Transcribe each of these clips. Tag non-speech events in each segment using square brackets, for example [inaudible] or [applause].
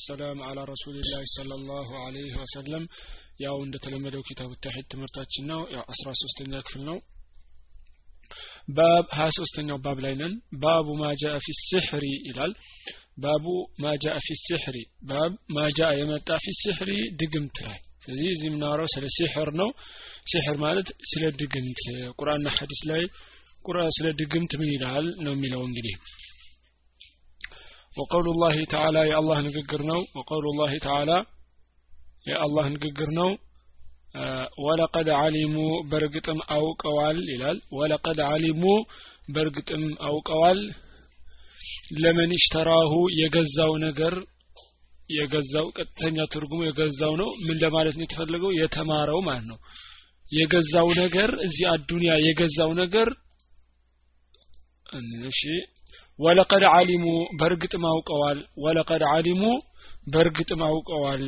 ሰላም አላ ረሱልላህ ሰለላሁ ዐለይሂ ወሰለም። ያው እንደተለመደው ኪታብ ተሂድ ትምህርታችን ነው። ያው አስራ ሶስተኛ ክፍል ነው። ባብ ሀያ ሶስተኛው ባብ ላይ ነን። ባቡ ማጃአ ፊ ሲሕሪ ይላል። ባቡ ማጃአ ፊ ሲሕሪ ባብ ማጃ የመጣ ፊ ሲሕሪ ድግምት ላይ። ስለዚህ እዚህ የምናወራው ስለ ሲሕር ነው። ሲሕር ማለት ስለ ድግምት። ቁርአንና ሐዲስ ላይ ቁርአን ስለ ድግምት ምን ይላል ነው የሚለው እንግዲህ ወቀውሉ ላሂ ተዓላ የአላህ ንግግር ነው። ወቀውሉ ላሂ ተዓላ የአላህ ንግግር ነው። ወለቀድ አሊሙ በእርግጥም አውቀዋል ይላል። ወለቀድ አሊሙ በእርግጥም አውቀዋል። ለመን ሽተራሁ የገዛው ነገር የገዛው ቀጥተኛ ትርጉሙ የገዛው ነው። ምን ለማለት ነው የተፈለገው? የተማረው ማለት ነው። የገዛው ነገር እዚህ አዱንያ የገዛው ነገር እሺ ወለቀድ አሊሙ በእርግጥም አውቀዋል። ወለቀድ አሊሙ በእርግጥም አውቀዋል።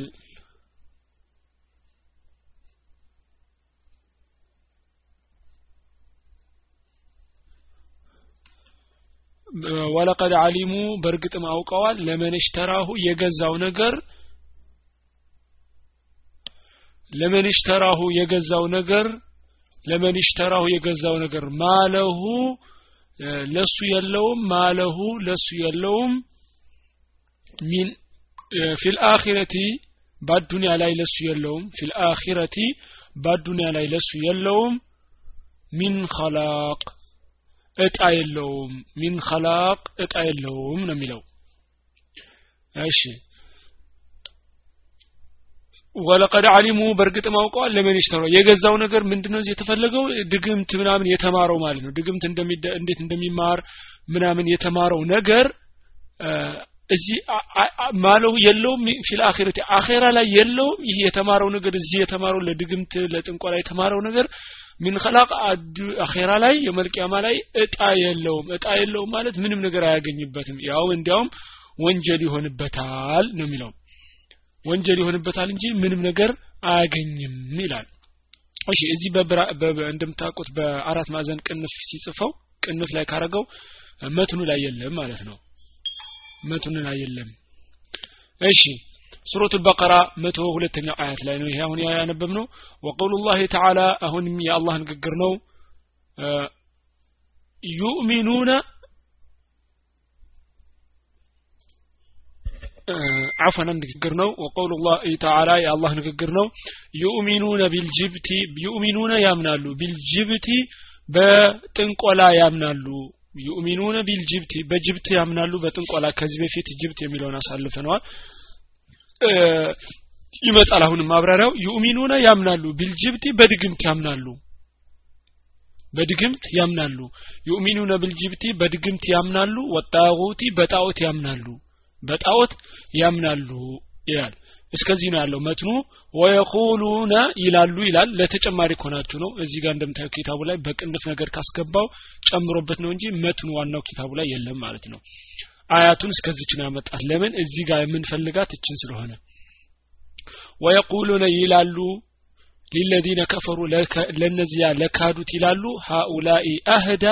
ወለቀድ አሊሙ በእርግጥም አውቀዋል። ለመን ሽተራሁ የገዛው ነገር ለመን ሽተራሁ የገዛው ነገር لمن اشتراه የገዛው ነገር ما له ለሱ የለውም ما له ለሱ የለውም። من في الآخرة በአዱንያ ላይ ለሱ የለውም። في الآخرة በአዱንያ ላይ ለሱ የለውም። من خلاق እጣ የለውም። من خلاق እጣ የለውም ነው የሚለው። እሺ ወለቀድ አሊሙ በእርግጥም አውቀዋል ለምን ይሽተረው የገዛው ነገር ምንድነው? የተፈለገው ድግምት ምናምን የተማረው ማለት ነው። ድግምት እንዴት እንደሚማር ምናምን የተማረው ነገር እዚህ ማለው የለውም ፊል አኺረቲ። አኺራ ላይ የለውም። ይህ የተማረው ነገር እዚህ የተማረው ለድግምት ለጥንቆላ የተማረው ነገር ሚን ኸላቅ? አኼራ ላይ የመልቂያማ ላይ እጣ የለውም። እጣ የለውም ማለት ምንም ነገር አያገኝበትም። ያው እንዲያውም ወንጀል ይሆንበታል ነው የሚለው ወንጀል ይሆንበታል እንጂ ምንም ነገር አያገኝም ይላል። እሺ እዚህ እንደምታውቁት በአራት ማዕዘን ቅንፍ ሲጽፈው ቅንፍ ላይ ካረገው መትኑ ላይ የለም ማለት ነው። መትኑ ላይ የለም። እሺ ሱረቱ በቀራ መቶ ሁለተኛው አያት ላይ ነው ይሄ አሁን ያነበብ ነው ወቀውሉ ላህ ተዓላ አሁንም የአላህ ንግግር ነው። ዩእሚኑነ አፈን አንድ ንግግር ነው። ወቀውሉ ላህ ተዓላ የአላህ ንግግር ነው። ዩእሚኑነ ቢልጅብቲ ዩእሚኑነ ያምናሉ። ቢልጅብቲ በጥንቆላ ያምናሉ። ዩእሚኑነ ቢልጅብቲ በጅብት ያምናሉ። በጥንቆላ ከዚህ በፊት ጅብት የሚለውን አሳልፈነዋል። ይመጣል አሁንም ማብራሪያው። ዩእሚኑነ ያምናሉ። ቢልጅብቲ በድግምት ያምናሉ። በድግምት ያምናሉ። ዩእሚኑነ ቢልጅብቲ በድግምት ያምናሉ። ወጣሁቲ በጣዖት ያምናሉ። በጣዖት ያምናሉ ይላል። እስከዚህ ነው ያለው መትኑ ወየቁሉነ ይላሉ ይላል። ለተጨማሪ ኮናችሁ ነው። እዚህ ጋር እንደምታዩ ኪታቡ ላይ በቅንፍ ነገር ካስገባው ጨምሮበት ነው እንጂ መትኑ ዋናው ኪታቡ ላይ የለም ማለት ነው። አያቱን እስከዚች ነው ያመጣት። ለምን? እዚህ ጋር የምንፈልጋት እችን ስለሆነ። ወየቁሉነ ይላሉ ሊለዚነ ከፈሩ ለነዚያ ለካዱት ይላሉ ሃኡላኢ አህዳ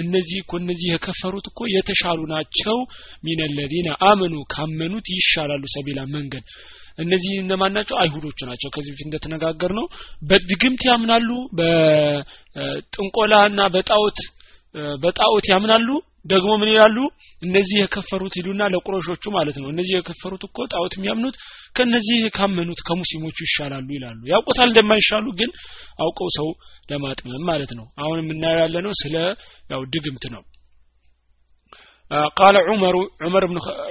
እነዚህ እኮ እነዚህ የከፈሩት እኮ የተሻሉ ናቸው። ሚን ለዚነ አመኑ ካመኑት ይሻላሉ ሰቢላ መንገድ። እነዚህ እነማን ናቸው? አይሁዶቹ ናቸው። ከዚህ በፊት እንደተነጋገር ነው በድግምት ያምናሉ በጥንቆላና በጣዖት በጣዖት ያምናሉ ደግሞ ምን ይላሉ? እነዚህ የከፈሩት ይሉና ለቁረሾቹ ማለት ነው። እነዚህ የከፈሩት እኮ ጣዖት የሚያምኑት ከነዚህ ካመኑት ከሙስሊሞቹ ይሻላሉ ይላሉ። ያውቁታል እንደማይሻሉ ግን አውቀው ሰው ለማጥመም ማለት ነው። አሁን የምናየው ያለ ነው ስለ ያው ድግምት ነው። ቃለ ዑመሩ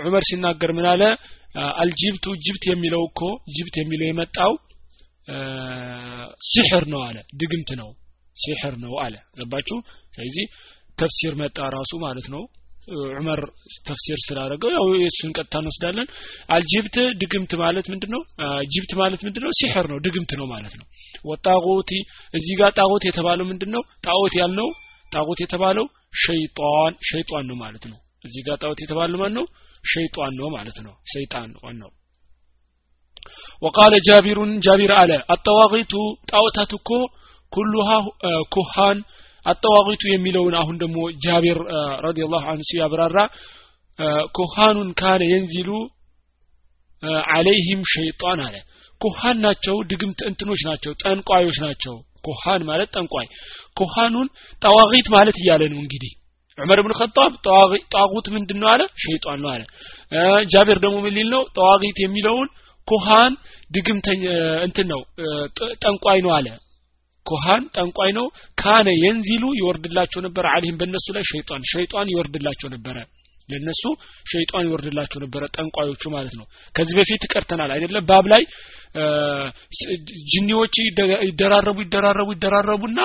ዑመር ሲናገር ምን አለ? አልጅብቱ ጅብት የሚለው እኮ ጅብት የሚለው የመጣው ሲሕር ነው አለ። ድግምት ነው። ሲሕር ነው አለ። ገባችሁ? ስለዚህ ተፍሲር መጣ ራሱ ማለት ነው። ዑመር ተፍሲር ስላደረገው ያው የእሱን ቀጥታ እንወስዳለን። አልጅብት ድግምት ማለት ምንድን ነው ጅብት ማለት ምንድን ነው ሲሕር ነው ድግምት ነው ማለት ነው። ወጣጎቲ እዚህ ጋር ጣዖት የተባለው ምንድን ነው ጣዖት ያልነው ጣዖት የተባለው ሸይጣን ሸይጣን ነው ማለት ነው። እዚህ ጋር ጣዖት የተባለው ማን ነው? ሸይጣን ነው ማለት ነው። ሰይጣን ዋናው። ወቃለ ጃቢሩን ጃቢር አለ። አጣዋቂቱ ጣዖታት እኮ ኩሉሃ ኩሃን አጠዋቂቱ የሚለውን አሁን ደግሞ ጃቢር ረዲየላሁ ዐንሁ ሲያብራራ ኩሃኑን ካነ የንዚሉ አለይህም ሸይጣን አለ። ኩሃን ናቸው ድግምት እንትኖች ናቸው ጠንቋዮች ናቸው። ኩሃን ማለት ጠንቋይ። ኩሃኑን ጠዋቂት ማለት እያለ ነው እንግዲህ። ዑመር ብን ኸጣብ ጣጉት ምንድን ነው አለ? ሸይጣን ነው አለ። ጃቤር ደግሞ ምን ሊል ነው? ጠዋቂት የሚለውን ኩሃን ድግምተኛ እንትን ነው ጠንቋይ ነው አለ ኩሃን ጠንቋይ ነው። ካነ የንዚሉ ይወርድላቸው ነበር አለህም በእነሱ ላይ ሸይጣን ሸይጣን ይወርድላቸው ነበረ። ለነሱ ሸይጣን ይወርድላቸው ነበረ ጠንቋዮቹ ማለት ነው። ከዚህ በፊት ቀርተናል አይደለም ባብ ላይ ጅኒዎች ይደራረቡ ይደራረቡ ይደራረቡና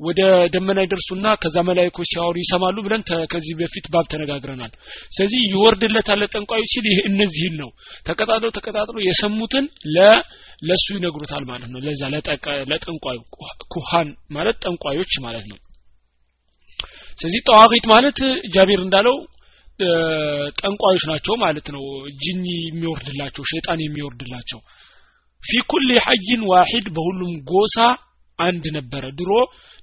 ወደ ደመና ይደርሱና ከዛ መላይኮች ሲያወሩ ይሰማሉ ብለን ከዚህ በፊት ባብ ተነጋግረናል። ስለዚህ ይወርድለታል ጠንቋዩ ሲል ይህ እነዚህን ነው። ተቀጣጥለው ተቀጣጥለው የሰሙትን ለሱ ይነግሩታል ማለት ነው። ለዛ ለጠንቋዩ ኩሃን ማለት ጠንቋዮች ማለት ነው። ስለዚህ ጠዋቂት ማለት ጃቢር እንዳለው ጠንቋዮች ናቸው ማለት ነው። ጅኒ የሚወርድላቸው ሸይጣን የሚወርድላቸው። ፊ ኩል ሐይን ዋሂድ በሁሉም ጎሳ አንድ ነበረ። ድሮ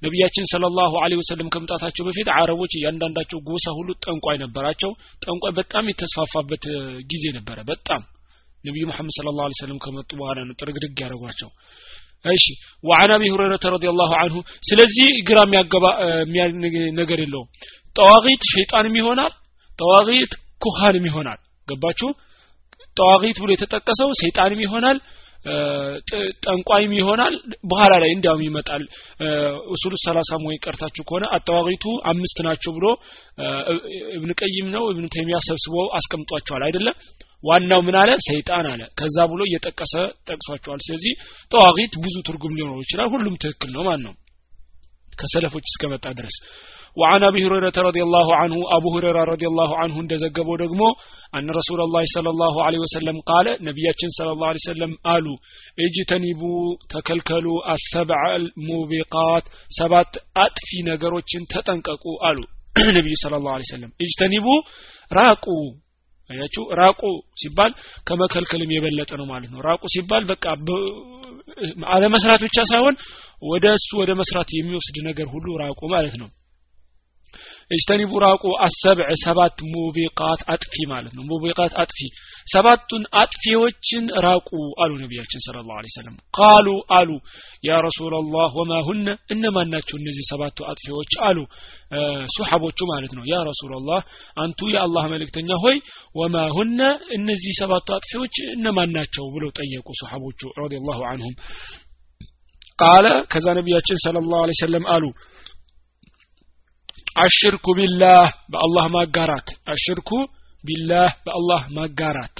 ነቢያችን ሰለላሁ ዐለይሂ ወሰለም ከመምጣታቸው በፊት አረቦች እያንዳንዳቸው ጎሳ ሁሉ ጠንቋይ ነበራቸው። ጠንቋይ በጣም የተስፋፋበት ጊዜ ነበረ። በጣም ነቢዩ መሐመድ ሰለላሁ ዐለይሂ ወሰለም ከመጡ በኋላ ነው ጥርግርግ ያደረጓቸው። እሺ ወአን አቢ ሁረይረተ ረዲየላሁ ዐንሁ። ስለዚህ ግራ የሚያገባ ነገር የለውም። ጠዋቂት ሸይጣንም ይሆናል ጠዋቂት ኩሃንም ይሆናል። ገባችሁ? ጠዋቂት ብሎ የተጠቀሰው ሰይጣንም ይሆናል ጠንቋይም ይሆናል። በኋላ ላይ እንዲያውም ይመጣል። ኡሱሉ ሰላሳ ወይ ቀርታችሁ ከሆነ አጠዋቂቱ አምስት ናቸው ብሎ እብን ቀይም ነው እብን ተይሚያ ሰብስበው አስቀምጧቸዋል። አይደለም? ዋናው ምን አለ? ሰይጣን አለ። ከዛ ብሎ እየጠቀሰ ጠቅሷቸዋል። ስለዚህ ጠዋቂት ብዙ ትርጉም ሊኖረው ይችላል። ሁሉም ትክክል ነው። ማን ነው ከሰለፎች እስከመጣ ድረስ وعن ابي هريره رضي الله عنه ابو هريره رضي الله عنه እንደዘገበው ደግሞ ان رسول الله صلى الله عليه وسلم قال ነቢያችን صلى الله عليه وسلم አሉ اجتنبوا ተከልከሉ السبع الموبقات ሰባት አጥፊ ነገሮችን ተጠንቀቁ አሉ ነብዩ صلى الله عليه وسلم اجتنبوا ራቁ አያችሁ? ራቁ ሲባል ከመከልከልም የበለጠ ነው ማለት ነው። ራቁ ሲባል በቃ አለመስራት ብቻ ሳይሆን ወደ እሱ ወደ መስራት የሚወስድ ነገር ሁሉ ራቁ ማለት ነው እጅተኒቡ ራቁ አሰብዕ ሰባት ሙቢቃት አጥፊ ማለት ነው. ሙቢቃት አጥፊ ሰባቱን አጥፊዎችን ራቁ አሉ ነቢያችን ስለ ላሁ ሰለም ቃሉ አሉ ያ ረሱላላህ ወማ ሁነ እነማን ናቸው እነዚህ ሰባቱ አጥፊዎች አሉ ሱሐቦቹ ማለት ነው. ያ ረሱላላህ አንቱ የአላህ መልእክተኛ ሆይ ወማ ሁነ እነዚህ ሰባቱ አጥፊዎች እነማን ናቸው ብለው ጠየቁ ሱሐቦቹ ረዲየላሁ አንሁም ቃለ ከዛ ነቢያችን ስለ ላሁ ሰለም አሉ አሽርኩ ቢላህ በአላህ ማጋራት። አሽርኩ ቢላህ በአላህ ማጋራት።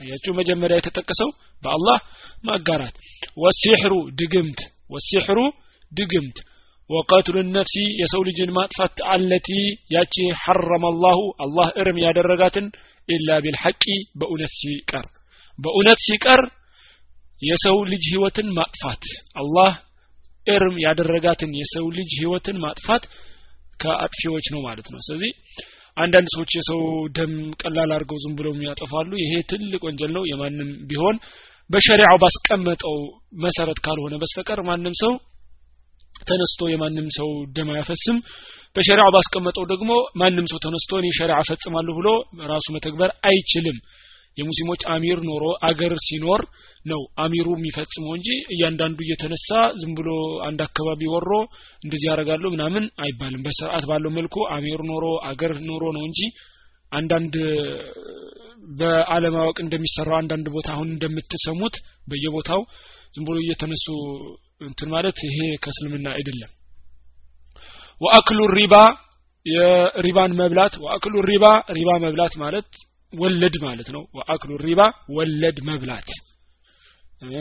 አያችሁ መጀመሪያ የተጠቀሰው በአላህ ማጋራት። ወሲሕሩ ድግምት ወሲሕሩ ድግምት። ወቀትሉ ነፍሲ የሰው ልጅን ማጥፋት አለቲ ያቺ ሐረመ አላሁ አላህ እርም ያደረጋትን ኢላ ቢልሐቂ በእውነት ሲቀር። በእውነት ሲቀር የሰው ልጅ ህይወትን ማጥፋት አላህ እርም ያደረጋትን የሰው ልጅ ህይወትን ማጥፋት ከአጥፊዎች ነው ማለት ነው። ስለዚህ አንዳንድ ሰዎች የሰው ደም ቀላል አድርገው ዝም ብለው የሚያጠፋሉ ይሄ ትልቅ ወንጀል ነው። የማንም ቢሆን በሸሪዓው ባስቀመጠው መሰረት ካልሆነ በስተቀር ማንም ሰው ተነስቶ የማንም ሰው ደም አያፈስም። በሸሪዓው ባስቀመጠው ደግሞ ማንም ሰው ተነስቶ እኔ ሸሪዓ ፈጽማለሁ ብሎ ራሱ መተግበር አይችልም የሙስሊሞች አሚር ኖሮ አገር ሲኖር ነው አሚሩ የሚፈጽመው እንጂ እያንዳንዱ እየተነሳ ዝም ብሎ አንድ አካባቢ ወሮ እንደዚህ ያደርጋለሁ ምናምን አይባልም። በስርዓት ባለው መልኩ አሚር ኖሮ አገር ኖሮ ነው እንጂ አንዳንድ በአለማወቅ እንደሚሰራው አንዳንድ ቦታ አሁን እንደምትሰሙት በየቦታው ዝም ብሎ እየተነሱ እንትን ማለት ይሄ ከእስልምና አይደለም። ወአክሉ ሪባ የሪባን መብላት ወአክሉ ሪባ ሪባ መብላት ማለት ወለድ ማለት ነው። ወአክሉ ሪባ ወለድ መብላት።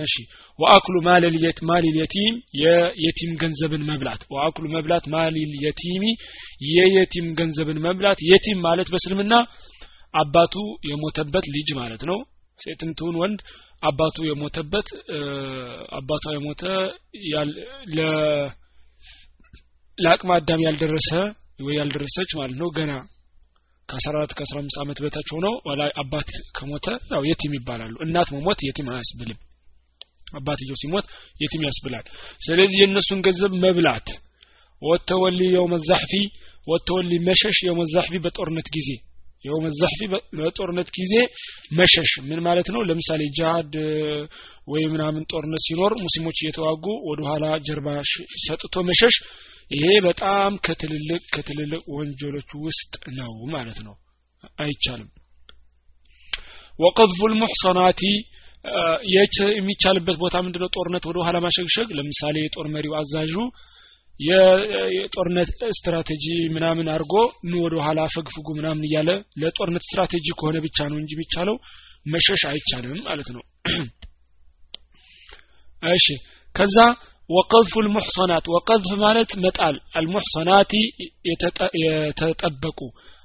እሺ። ወአክሉ ማለል የት ማሊል የቲም የየቲም ገንዘብን መብላት። ወአክሉ መብላት ማሊል የየቲም ገንዘብን መብላት። የቲም ማለት በስልምና አባቱ የሞተበት ልጅ ማለት ነው። ሴትም ትሁን ወንድ አባቱ የሞተበት አባቷ የሞተ ለአቅመ አዳም ያልደረሰ ወይ ያልደረሰች ማለት ነው። ገና ከአስራ አራት ከአስራ አምስት ዓመት በታች ሆነው ወላ አባት ከሞተ ያው የቲም ይባላሉ። እናት መሞት የቲም አያስብልም። አባትየው ሲሞት የቲም ያስብላል። ስለዚህ የእነሱን ገንዘብ መብላት ወተወሊ የውመ ዛሕፊ ወተወሊ መሸሽ የውመ ዛሕፊ በጦርነት ጊዜ የውመ በጦርነት ጊዜ መሸሽ ምን ማለት ነው? ለምሳሌ ጂሃድ ወይ ምናምን ጦርነት ሲኖር ሙስሊሞች እየተዋጉ ወደ ኋላ ጀርባ ሰጥቶ መሸሽ ይሄ በጣም ከትልልቅ ከትልልቅ ወንጀሎች ውስጥ ነው ማለት ነው። አይቻልም። ወቀዝፉ ልሙሕሰናቲ የሚቻልበት ቦታ ምንድነው? ጦርነት ወደ ኋላ ማሸግሸግ። ለምሳሌ የጦር መሪው አዛዡ የጦርነት ስትራቴጂ ምናምን አድርጎ ኑ ወደ ኋላ ፈግፍጉ ምናምን እያለ ለጦርነት ስትራቴጂ ከሆነ ብቻ ነው እንጂ የሚቻለው መሸሽ አይቻልም ማለት ነው። [clears throat] እሺ ከዛ ወቀዝፉ ልሙሕሰናት ወቀዝፍ ማለት መጣል አልሙሕሰናቲ የተጠበቁ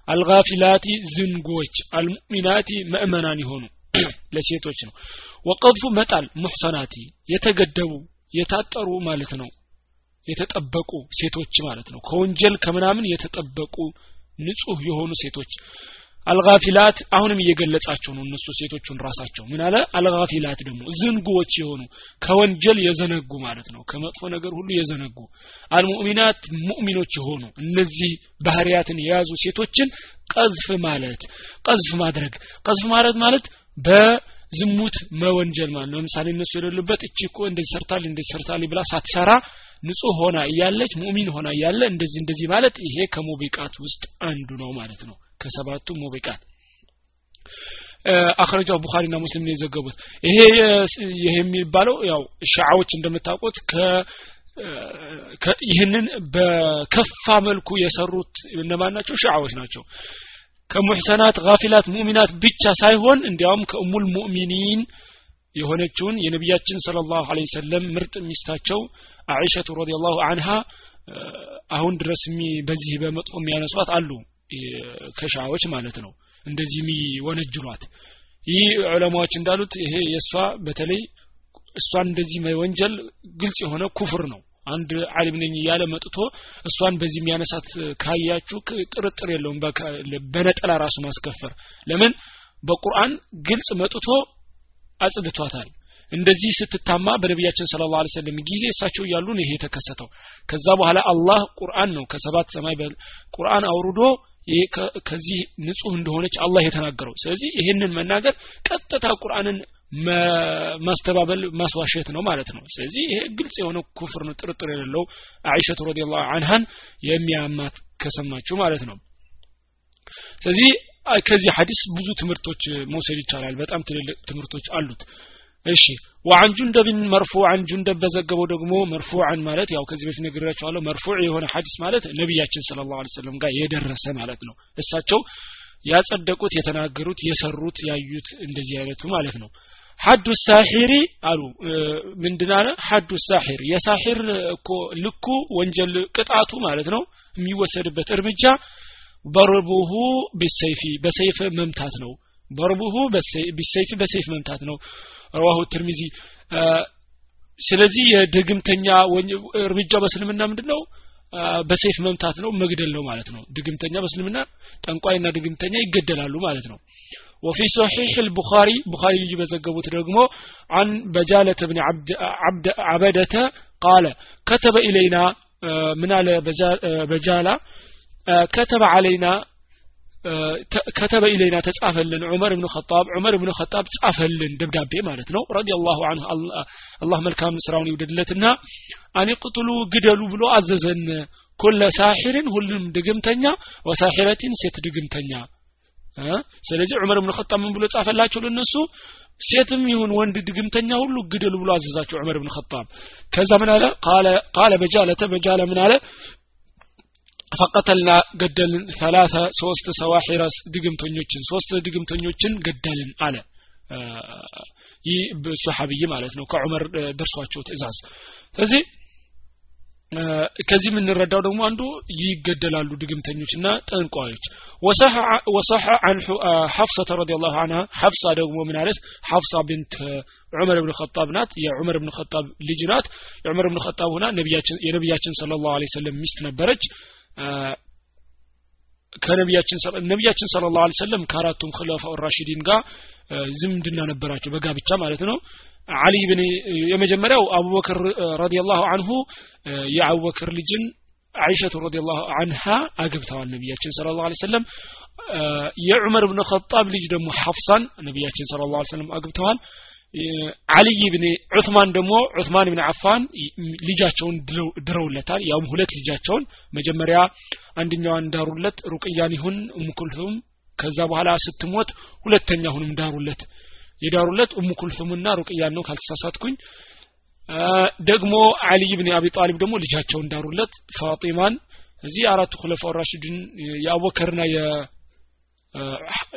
አልጋፊላቲ ዝንጎች አልሙእሚናቲ ምእመናን የሆኑ [clears throat] ለሴቶች ነው። ወቀዝፉ መጣል ሙሕሰናቲ የተገደቡ የታጠሩ ማለት ነው። የተጠበቁ ሴቶች ማለት ነው። ከወንጀል ከምናምን የተጠበቁ ንጹህ የሆኑ ሴቶች አልጋፊላት አሁንም እየገለጻቸው ነው እነሱ ሴቶቹን ራሳቸው። ምን አለ? አልጋፊላት ደግሞ ዝንጉዎች የሆኑ ከወንጀል የዘነጉ ማለት ነው። ከመጥፎ ነገር ሁሉ የዘነጉ አልሙእሚናት ሙእሚኖች የሆኑ እነዚህ ባህሪያትን የያዙ ሴቶችን ቀዝፍ ማለት ቀዝፍ ማድረግ። ቀዝፍ ማለት ማለት በዝሙት መወንጀል ማለት ነው። ለምሳሌ እነሱ የሌሉበት እቺ እኮ እንደዚህ ሰርታል እንደዚህ ሰርታል ብላ ሳትሰራ ንጹህ ሆና እያለች ሙእሚን ሆና እያለ እንደዚህ እንደዚህ ማለት ይሄ ከሙቢቃት ውስጥ አንዱ ነው ማለት ነው ከሰባቱ ሙቢቃት። አክረጃው ቡኻሪና ሙስሊም ነው የዘገቡት። ይሄ ይሄ የሚባለው ያው ሻዓዎች እንደምታውቁት ከ ይህንን በከፋ መልኩ የሰሩት እነማን ናቸው? ሻዓዎች ናቸው። ከሙሕሰናት ጋፊላት ሙእሚናት ብቻ ሳይሆን እንዲያውም ከእሙል ሙእሚኒን የሆነችውን የነቢያችን ስለ ላሁ ሰለም ምርጥ ሚስታቸው አኢሸቱ ረዲ ላሁ አንሃ አሁን ድረስ በዚህ በመጥፎ የሚያነሷት አሉ። ከሻዎች ማለት ነው። እንደዚህ የሚወነጅሏት ይህ ዑለማዎች እንዳሉት ይሄ የእሷ በተለይ እሷን እንደዚህ መወንጀል ግልጽ የሆነ ኩፍር ነው። አንድ አሊም ነኝ እያለ መጥቶ እሷን በዚህ የሚያነሳት ካያችሁ ጥርጥር የለውም። በነጠላ ራሱ ማስከፈር ለምን? በቁርአን ግልጽ መጥቶ አጽድቷታል። እንደዚህ ስትታማ በነቢያችን ስለ ላ ሰለም ጊዜ እሳቸው እያሉ ነው ይሄ የተከሰተው። ከዛ በኋላ አላህ ቁርአን ነው ከሰባት ሰማይ ቁርአን አውርዶ ከዚህ ንጹህ እንደሆነች አላህ የተናገረው። ስለዚህ ይህንን መናገር ቀጥታ ቁርአንን ማስተባበል ማስዋሸት ነው ማለት ነው። ስለዚህ ይሄ ግልጽ የሆነ ኩፍር ነው ጥርጥር የሌለው አይሸቱ ረዲላሁ አንሃን የሚያማት ከሰማችሁ ማለት ነው። ስለዚህ ከዚህ ሐዲስ ብዙ ትምህርቶች መውሰድ ይቻላል። በጣም ትልልቅ ትምህርቶች አሉት እሺ ወአን ጁንደብን መርፉዓን ጁንደብ በዘገበው ደግሞ መርፉዓን ማለት ያው ከዚህ በፊት ነግሬያቸዋለሁ። መርፉዕ የሆነ ሐዲስ ማለት ነቢያችን ስለ ላሁ ሰለም ጋር የደረሰ ማለት ነው። እሳቸው ያጸደቁት የተናገሩት የሰሩት ያዩት እንደዚህ አይነቱ ማለት ነው። ሐዱ ሳሒሪ አሉ። ምንድን አለ? ሐዱ ሳሒር። እኮ ልኩ ወንጀል ቅጣቱ ማለት ነው። የሚወሰድበት እርምጃ በርቡሁ ቢሰይፊ በሰይፍ መምታት ነው። በርቡሁ ቢሰይፊ በሰይፍ መምታት ነው ረዋሁ ትርሚዚ ስለዚህ የድግምተኛ እርምጃው በስልምና ምንድን ነው በሰይፍ መምታት ነው መግደል ነው ማለት ነው ድግምተኛ በስልምና ጠንቋይና ድግምተኛ ይገደላሉ ማለት ነው وفي صحيح البخاري بخاري بزقبوت رقمو عن بجالة بن عبد, عبد عبدة قال كتب إلينا من على بجالة كتب علينا ከተበ ኢለይና ተጻፈልን። ዑመር ብኑ ኸጣብ ዑመር ብኑ ኸጣብ ጻፈልን ደብዳቤ ማለት ነው። ረዲየላሁ አንሁ አላህ መልካም ስራውን ይውደድለትና አኔ ቅትሉ ግደሉ ብሎ አዘዘን። ኩለ ሳሒርን ሁሉም ድግምተኛ ወሳሒረቲን ሴት ድግምተኛ። ስለዚህ ዑመር ብኑ ኸጣብ ምን ብሎ ጻፈላቸው ለነሱ? ሴትም ይሁን ወንድ ድግምተኛ ሁሉ ግደሉ ብሎ አዘዛቸው ዑመር ብን ኸጣብ። ከዛ ምን አለ? ቃለ በጃለተ በጃለ ምን አለ? ፈቀተልና ገደልን። ሰላሳ ሶስት ሰዋሒረ ድግምተኞችን ሶስት ድግምተኞችን ገደልን አለ። ይህ ሶሐብይ ማለት ነው። ከዑመር ደርሷቸው ትእዛዝ። ስለዚህ ከዚህ የምንረዳው ደግሞ አንዱ ይገደላሉ ድግምተኞችና ጠንቋዮች። ወሰሐ አን ሐፍሰተ ረዲየላሁ ዐንሃ። ሐፍሳ ደግሞ ምን አለች? ሐፍሳ ብንት ዑመር ብን ኸጣብ ናት። የዑመር ብን ኸጣብ ልጅ ናት። የዑመር ብን ኸጣብ ሆና የነቢያችን ሰለላሁ ዐለይሂ ወሰለም ሚስት ነበረች ከነቢያችን ነቢያችን ስለ ላሁ ሰለም ከአራቱም ክለፋ ራሺዲን ጋር ዝምድና ነበራቸው በጋብቻ ማለት ነው። አሊ ብን የመጀመሪያው አቡበክር ረዲየላሁ አንሁ የአቡበክር ልጅን አይሸቱ ረዲየላሁ አንሃ አግብተዋል ነቢያችን ስለ ላሁ ሰለም የዑመር ብን ኸጣብ ልጅ ደግሞ ሐፍሳን ነቢያችን ስለ ላሁ ሰለም አግብተዋል አልይ ብን ዑስማን ደግሞ ዑስማን ብን አፋን ልጃቸውን ድረውለታል። ያውም ሁለት ልጃቸውን መጀመሪያ አንደኛዋን ዳሩለት ሩቅያን ይሁን እሙኩልቱም ከዛ በኋላ ስትሞት ሁለተኛውንም ዳሩለት የዳሩለት ኡሙ ሩቅያን ነው ካልተሳሳትኩኝ። ደግሞ አሊ ብን አቢ ጣሊብ ደግሞ ልጃቸውን ዳሩለት ፋጢማን እዚህ አራቱ ሁለፋ ራሽድን የአቡበከርና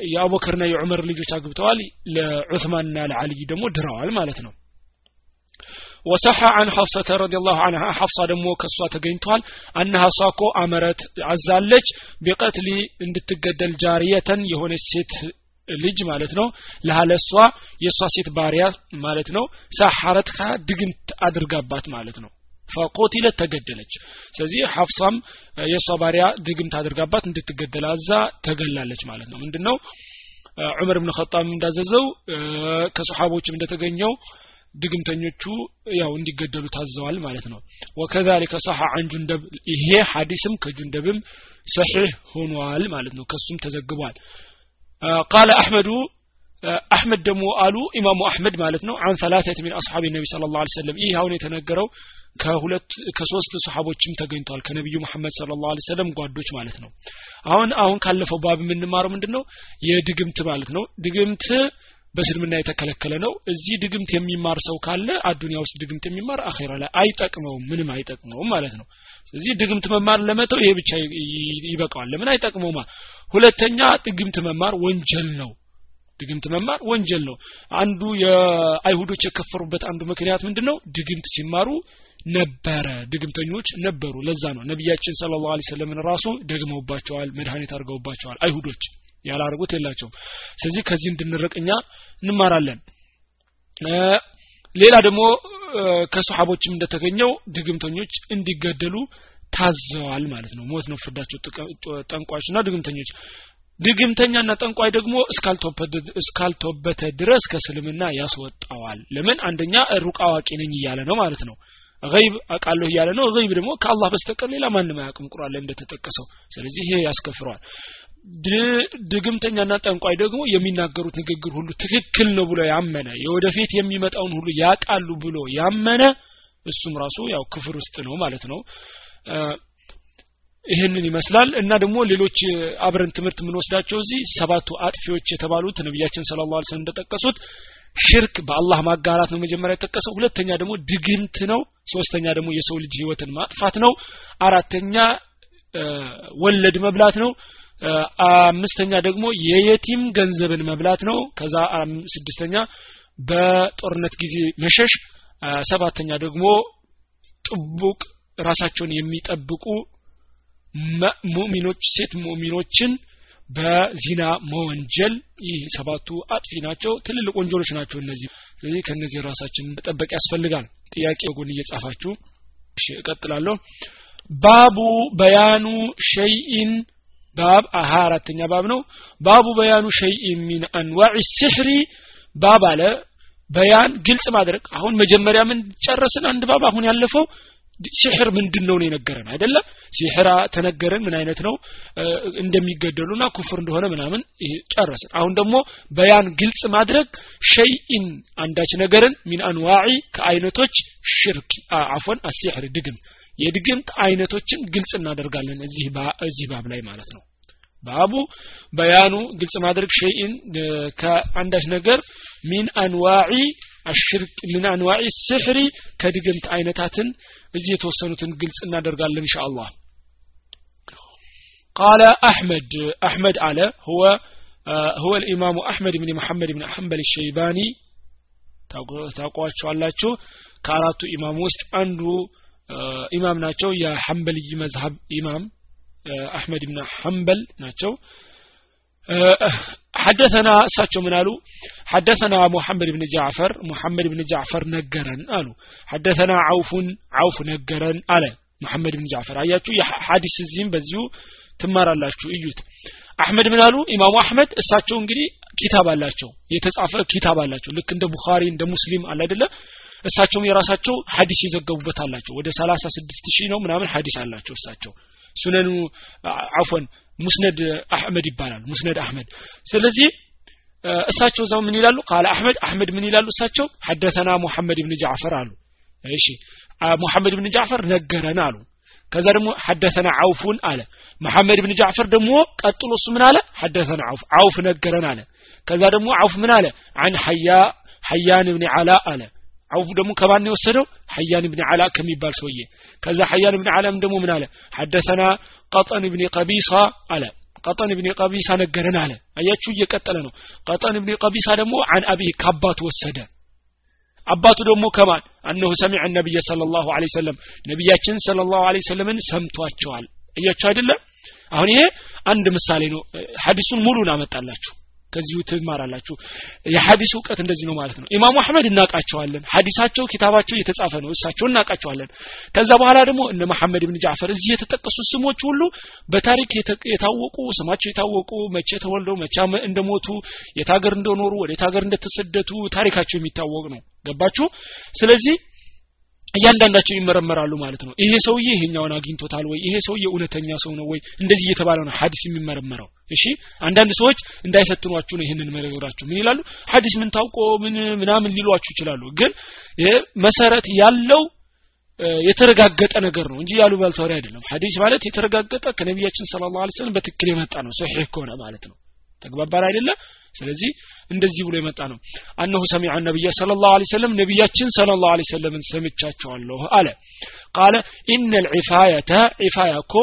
የአቡበከርና የዑመር ልጆች አግብተዋል። ለዑስማንና ለአልይ ደግሞ ድረዋል ማለት ነው። ወሰሐ አን ሐፍሰተ ረዲየላሁ ዐንሃ ሐፍሳ ደግሞ ከሷ ተገኝቷል አነሃ ሷኮ አመረት አዛለች። ቢቀትሊ እንድትገደል ጃሪየተን የሆነች ሴት ልጅ ማለት ነው። ለሃለሷ የእሷ ሴት ባሪያ ማለት ነው። ሳሐረትካ ድግምት አድርጋባት ማለት ነው ፈቆቲለት ተገደለች። ስለዚህ ሐፍሳም የእሷ ባሪያ ድግምት አድርጋባት እንድትገደል አዛ ተገላለች ማለት ነው። ምንድነው? ዑመር ብን ኸጣብ እንዳዘዘው ከሰሓቦችም እንደተገኘው ድግምተኞቹ ያው እንዲገደሉ ታዘዋል ማለት ነው። ወከዛሊከ ሰሐ አን ጁንደብ ይሄ ሐዲስም ከጁንደብም ሰሒህ ሆኗል ማለት ነው። ከሱም ተዘግቧል። ቃለ አሕመዱ አሕመድ ደግሞ አሉ ኢማሙ አሕመድ ማለት ነው። አን ሰላተት ሚን አስሓቢ ነቢ ስለ ላ ሰለም ይህ አሁን የተነገረው ከሁለት ከሶስት ሰሓቦችም ተገኝተዋል ከነቢዩ መሐመድ ስለ ላ ሰለም ጓዶች ማለት ነው። አሁን አሁን ካለፈው ባብ የምንማረው ምንድን ነው የድግምት ማለት ነው። ድግምት በስልምና የተከለከለ ነው። እዚህ ድግምት የሚማር ሰው ካለ አዱኒያ ውስጥ ድግምት የሚማር አኼራ ላይ አይጠቅመውም ምንም አይጠቅመውም ማለት ነው። ስለዚህ ድግምት መማር ለመተው ይሄ ብቻ ይበቃዋል። ለምን አይጠቅመውማ? ሁለተኛ ድግምት መማር ወንጀል ነው ድግምት መማር ወንጀል ነው። አንዱ የአይሁዶች የከፈሩበት አንዱ ምክንያት ምንድን ነው ድግምት ሲማሩ ነበረ ድግምተኞች ነበሩ። ለዛ ነው ነቢያችን ስለ ላሁ ሰለምን ራሱ ደግመውባቸዋል መድኃኒት አድርገውባቸዋል። አይሁዶች ያላረጉት የላቸውም። ስለዚህ ከዚህ እንድንርቅ እንማራለን። ሌላ ደግሞ ከሰሓቦችም እንደተገኘው ድግምተኞች እንዲገደሉ ታዘዋል ማለት ነው። ሞት ነው ፍርዳቸው ጠንቋዮችና ድግምተኞች ድግምተኛና ጠንቋይ ደግሞ እስካልተወበተ ድረስ ከስልምና ያስወጣዋል። ለምን? አንደኛ ሩቅ አዋቂ ነኝ እያለ ነው ማለት ነው። ገይብ አውቃለሁ እያለ ነው። ገይብ ደግሞ ከአላህ በስተቀር ሌላ ማንም አያውቅም ቁርአን ላይ እንደተጠቀሰው። ስለዚህ ይሄ ያስከፍረዋል። ድግምተኛና ጠንቋይ ደግሞ የሚናገሩት ንግግር ሁሉ ትክክል ነው ብሎ ያመነ የወደፊት የሚመጣውን ሁሉ ያውቃሉ ብሎ ያመነ እሱም ራሱ ያው ክፍር ውስጥ ነው ማለት ነው ይህንን ይመስላል። እና ደግሞ ሌሎች አብረን ትምህርት የምንወስዳቸው እዚህ ሰባቱ አጥፊዎች የተባሉት ነቢያችን ስለ ላ ስለም እንደጠቀሱት ሽርክ በአላህ ማጋራት ነው መጀመሪያ የጠቀሰው። ሁለተኛ ደግሞ ድግምት ነው። ሶስተኛ ደግሞ የሰው ልጅ ህይወትን ማጥፋት ነው። አራተኛ ወለድ መብላት ነው። አምስተኛ ደግሞ የየቲም ገንዘብን መብላት ነው። ከዛ ስድስተኛ በጦርነት ጊዜ መሸሽ። ሰባተኛ ደግሞ ጥቡቅ ራሳቸውን የሚጠብቁ ሙእሚኖች ሴት ሙእሚኖችን በዚና መወንጀል። ይህ ሰባቱ አጥፊ ናቸው። ትልልቅ ወንጀሎች ናቸው እነዚህ። ስለዚህ ከነዚህ ራሳችን መጠበቅ ያስፈልጋል። ጥያቄ ጎን እየጻፋችሁ እቀጥላለሁ። ባቡ በያኑ ሸይኢን። باب ሀያ አራተኛ باب ነው። باب بيان شيء من أنواع السحر። باب አለ። بيان ግልጽ ማድረግ። አሁን መጀመሪያ ምን ጨረስን? አንድ باب አሁን ያለፈው سحر ምንድን ነው የነገረን? አይደለ? ሲሕራ ተነገረን ምን አይነት ነው? እንደሚገደሉና ኩፍር እንደሆነ ምናምን ጨረስን። አሁን ደግሞ بيان ግልጽ ማድረግ شيء አንዳች ነገርን من أنواع ከአይነቶች ሽርክ عفوا السحر ድግም። የድግምት አይነቶችን ግልጽ እናደርጋለን እዚህ እዚህ ባብ ላይ ማለት ነው። ባቡ በያኑ ግልጽ ማድረግ ሸይን ከአንዳች ነገር ሚን አንዋዒ አሽርክ ምን አንዋዒ ስሕሪ ከድግምት አይነታትን እዚህ የተወሰኑትን ግልጽ እናደርጋለን እንሻ አላህ قال أحمد أحمد على هو هو الإمام أحمد بن محمد بن حنبل الشيباني ታውቋቸዋላችሁ ከአራቱ ኢማም ውስጥ አንዱ ኢማም ናቸው የሐንበልይ መዝሀብ ኢማም አሕመድ ብን ሐንበል ናቸው ሐደሰና እሳቸው ምን አሉ? ሐደሰና ሙሐመድ ብን ጃዕፈር ሙሐመድ ብን ጃዕፈር ነገረን አሉ። ሐደሰና አውፉን አውፍ ነገረን አለ ሙሐመድ ብን ጃዕፈር። አያችሁ የሐዲስ እዚህም በዚሁ ትማራላችሁ። እዩት። አህመድ ምን አሉ? ኢማሙ አህመድ እሳቸው እንግዲህ ኪታብ አላቸው የተጻፈ ኪታብ አላቸው። ልክ እንደ ቡኻሪ እንደ ሙስሊም አለ አይደለ? እሳቸውም የራሳቸው ሀዲስ ይዘገቡበታላቸው ወደ ሰላሳ ስድስት ሺህ ነው ምናምን ሀዲስ አላቸው እሳቸው። ሱነኑ አፎን ሙስነድ አህመድ ይባላል። ሙስነድ አህመድ። ስለዚህ እሳቸው እዛው ምን ይላሉ? ቃለ አህመድ አህመድ ምን ይላሉ እሳቸው? ሐደተና ሙሐመድ ብን ጃዕፈር አሉ። እሺ ሙሐመድ ብን ጃዕፈር ነገረን አሉ። ከዛ ደግሞ ሐደሰና አውፉን አለ። መሐመድ ብን ጃዕፈር ደግሞ ቀጥሎ እሱ ምን አለ? ሐደሰና አውፍ አውፍ ነገረን አለ። ከዛ ደግሞ አውፍ ምን አለ? አን ሐያ ሐያን ብን ዓላ አለ። አውፍ ደግሞ ከማን የወሰደው? ሐያን ብን ዓላ ከሚባል ሰውዬ። ከዛ ሐያን ብን ዓላም ደግሞ ምን አለ? ሐደሰና ቀጠን ብን ቀቢሳ አለ። ቀጠን ብን ቀቢሳ ነገረን አለ። አያችሁ እየቀጠለ ነው። ቀጠን ብን ቀቢሳ ደግሞ አን አቢ ከአባቱ ወሰደ። አባቱ ደግሞ ከማን? አነሁ ሰሚዐ ነቢይ ሰለላሁ ዐለይሂ ወሰለም። ነቢያችን ሰለላሁ ዐለይሂ ወሰለምን ሰምቷቸዋል። እያችሁ አይደለም አሁን ይሄ አንድ ምሳሌ ነው። ሐዲሱን ሙሉን አመጣላችሁ ከዚሁ ትማራላችሁ። የሐዲስ እውቀት እንደዚህ ነው ማለት ነው። ኢማሙ አህመድ እናቃቸዋለን ሐዲሳቸው ኪታባቸው እየተጻፈ ነው። እሳቸው እናቃቸዋለን ከዛ በኋላ ደግሞ እነ መሐመድ ብን ጃዕፈር እዚህ የተጠቀሱ ስሞች ሁሉ በታሪክ የታወቁ ስማቸው የታወቁ መቼ ተወልደው መቼ እንደሞቱ የት ሀገር እንደኖሩ ወደ ሀገር እንደተሰደቱ ታሪካቸው የሚታወቅ ነው። ገባችሁ? ስለዚህ እያንዳንዳቸው ይመረመራሉ ማለት ነው። ይሄ ሰውዬ ይሄኛውን አግኝቶታል ወይ? ይሄ ሰውዬ እውነተኛ ሰው ነው ወይ? እንደዚህ እየተባለ ነው ሀዲስ የሚመረመረው። እሺ አንዳንድ ሰዎች እንዳይፈትኗችሁ ነው ይህንን መረግራችሁ ምን ይላሉ? ሀዲስ ምን ታውቆ ምን ምናምን ሊሏችሁ ይችላሉ። ግን መሰረት ያለው የተረጋገጠ ነገር ነው እንጂ ያሉ ባልተወሪ አይደለም። ሀዲስ ማለት የተረጋገጠ ከነቢያችን ስለ ላ ስለም በትክክል የመጣ ነው ሶሒህ ከሆነ ማለት ነው ተግባባን አይደለም ስለዚህ እንደዚህ ብሎ የመጣ ነው። አነሁ ሰሚዐ ነቢይ ስለ ላሁ ለ ሰለም ነቢያችን ስለ ላሁ ለ ሰለምን ሰምቻቸዋለሁ አለ። ቃለ ኢነ ልዒፋየተ ዒፋያ እኮ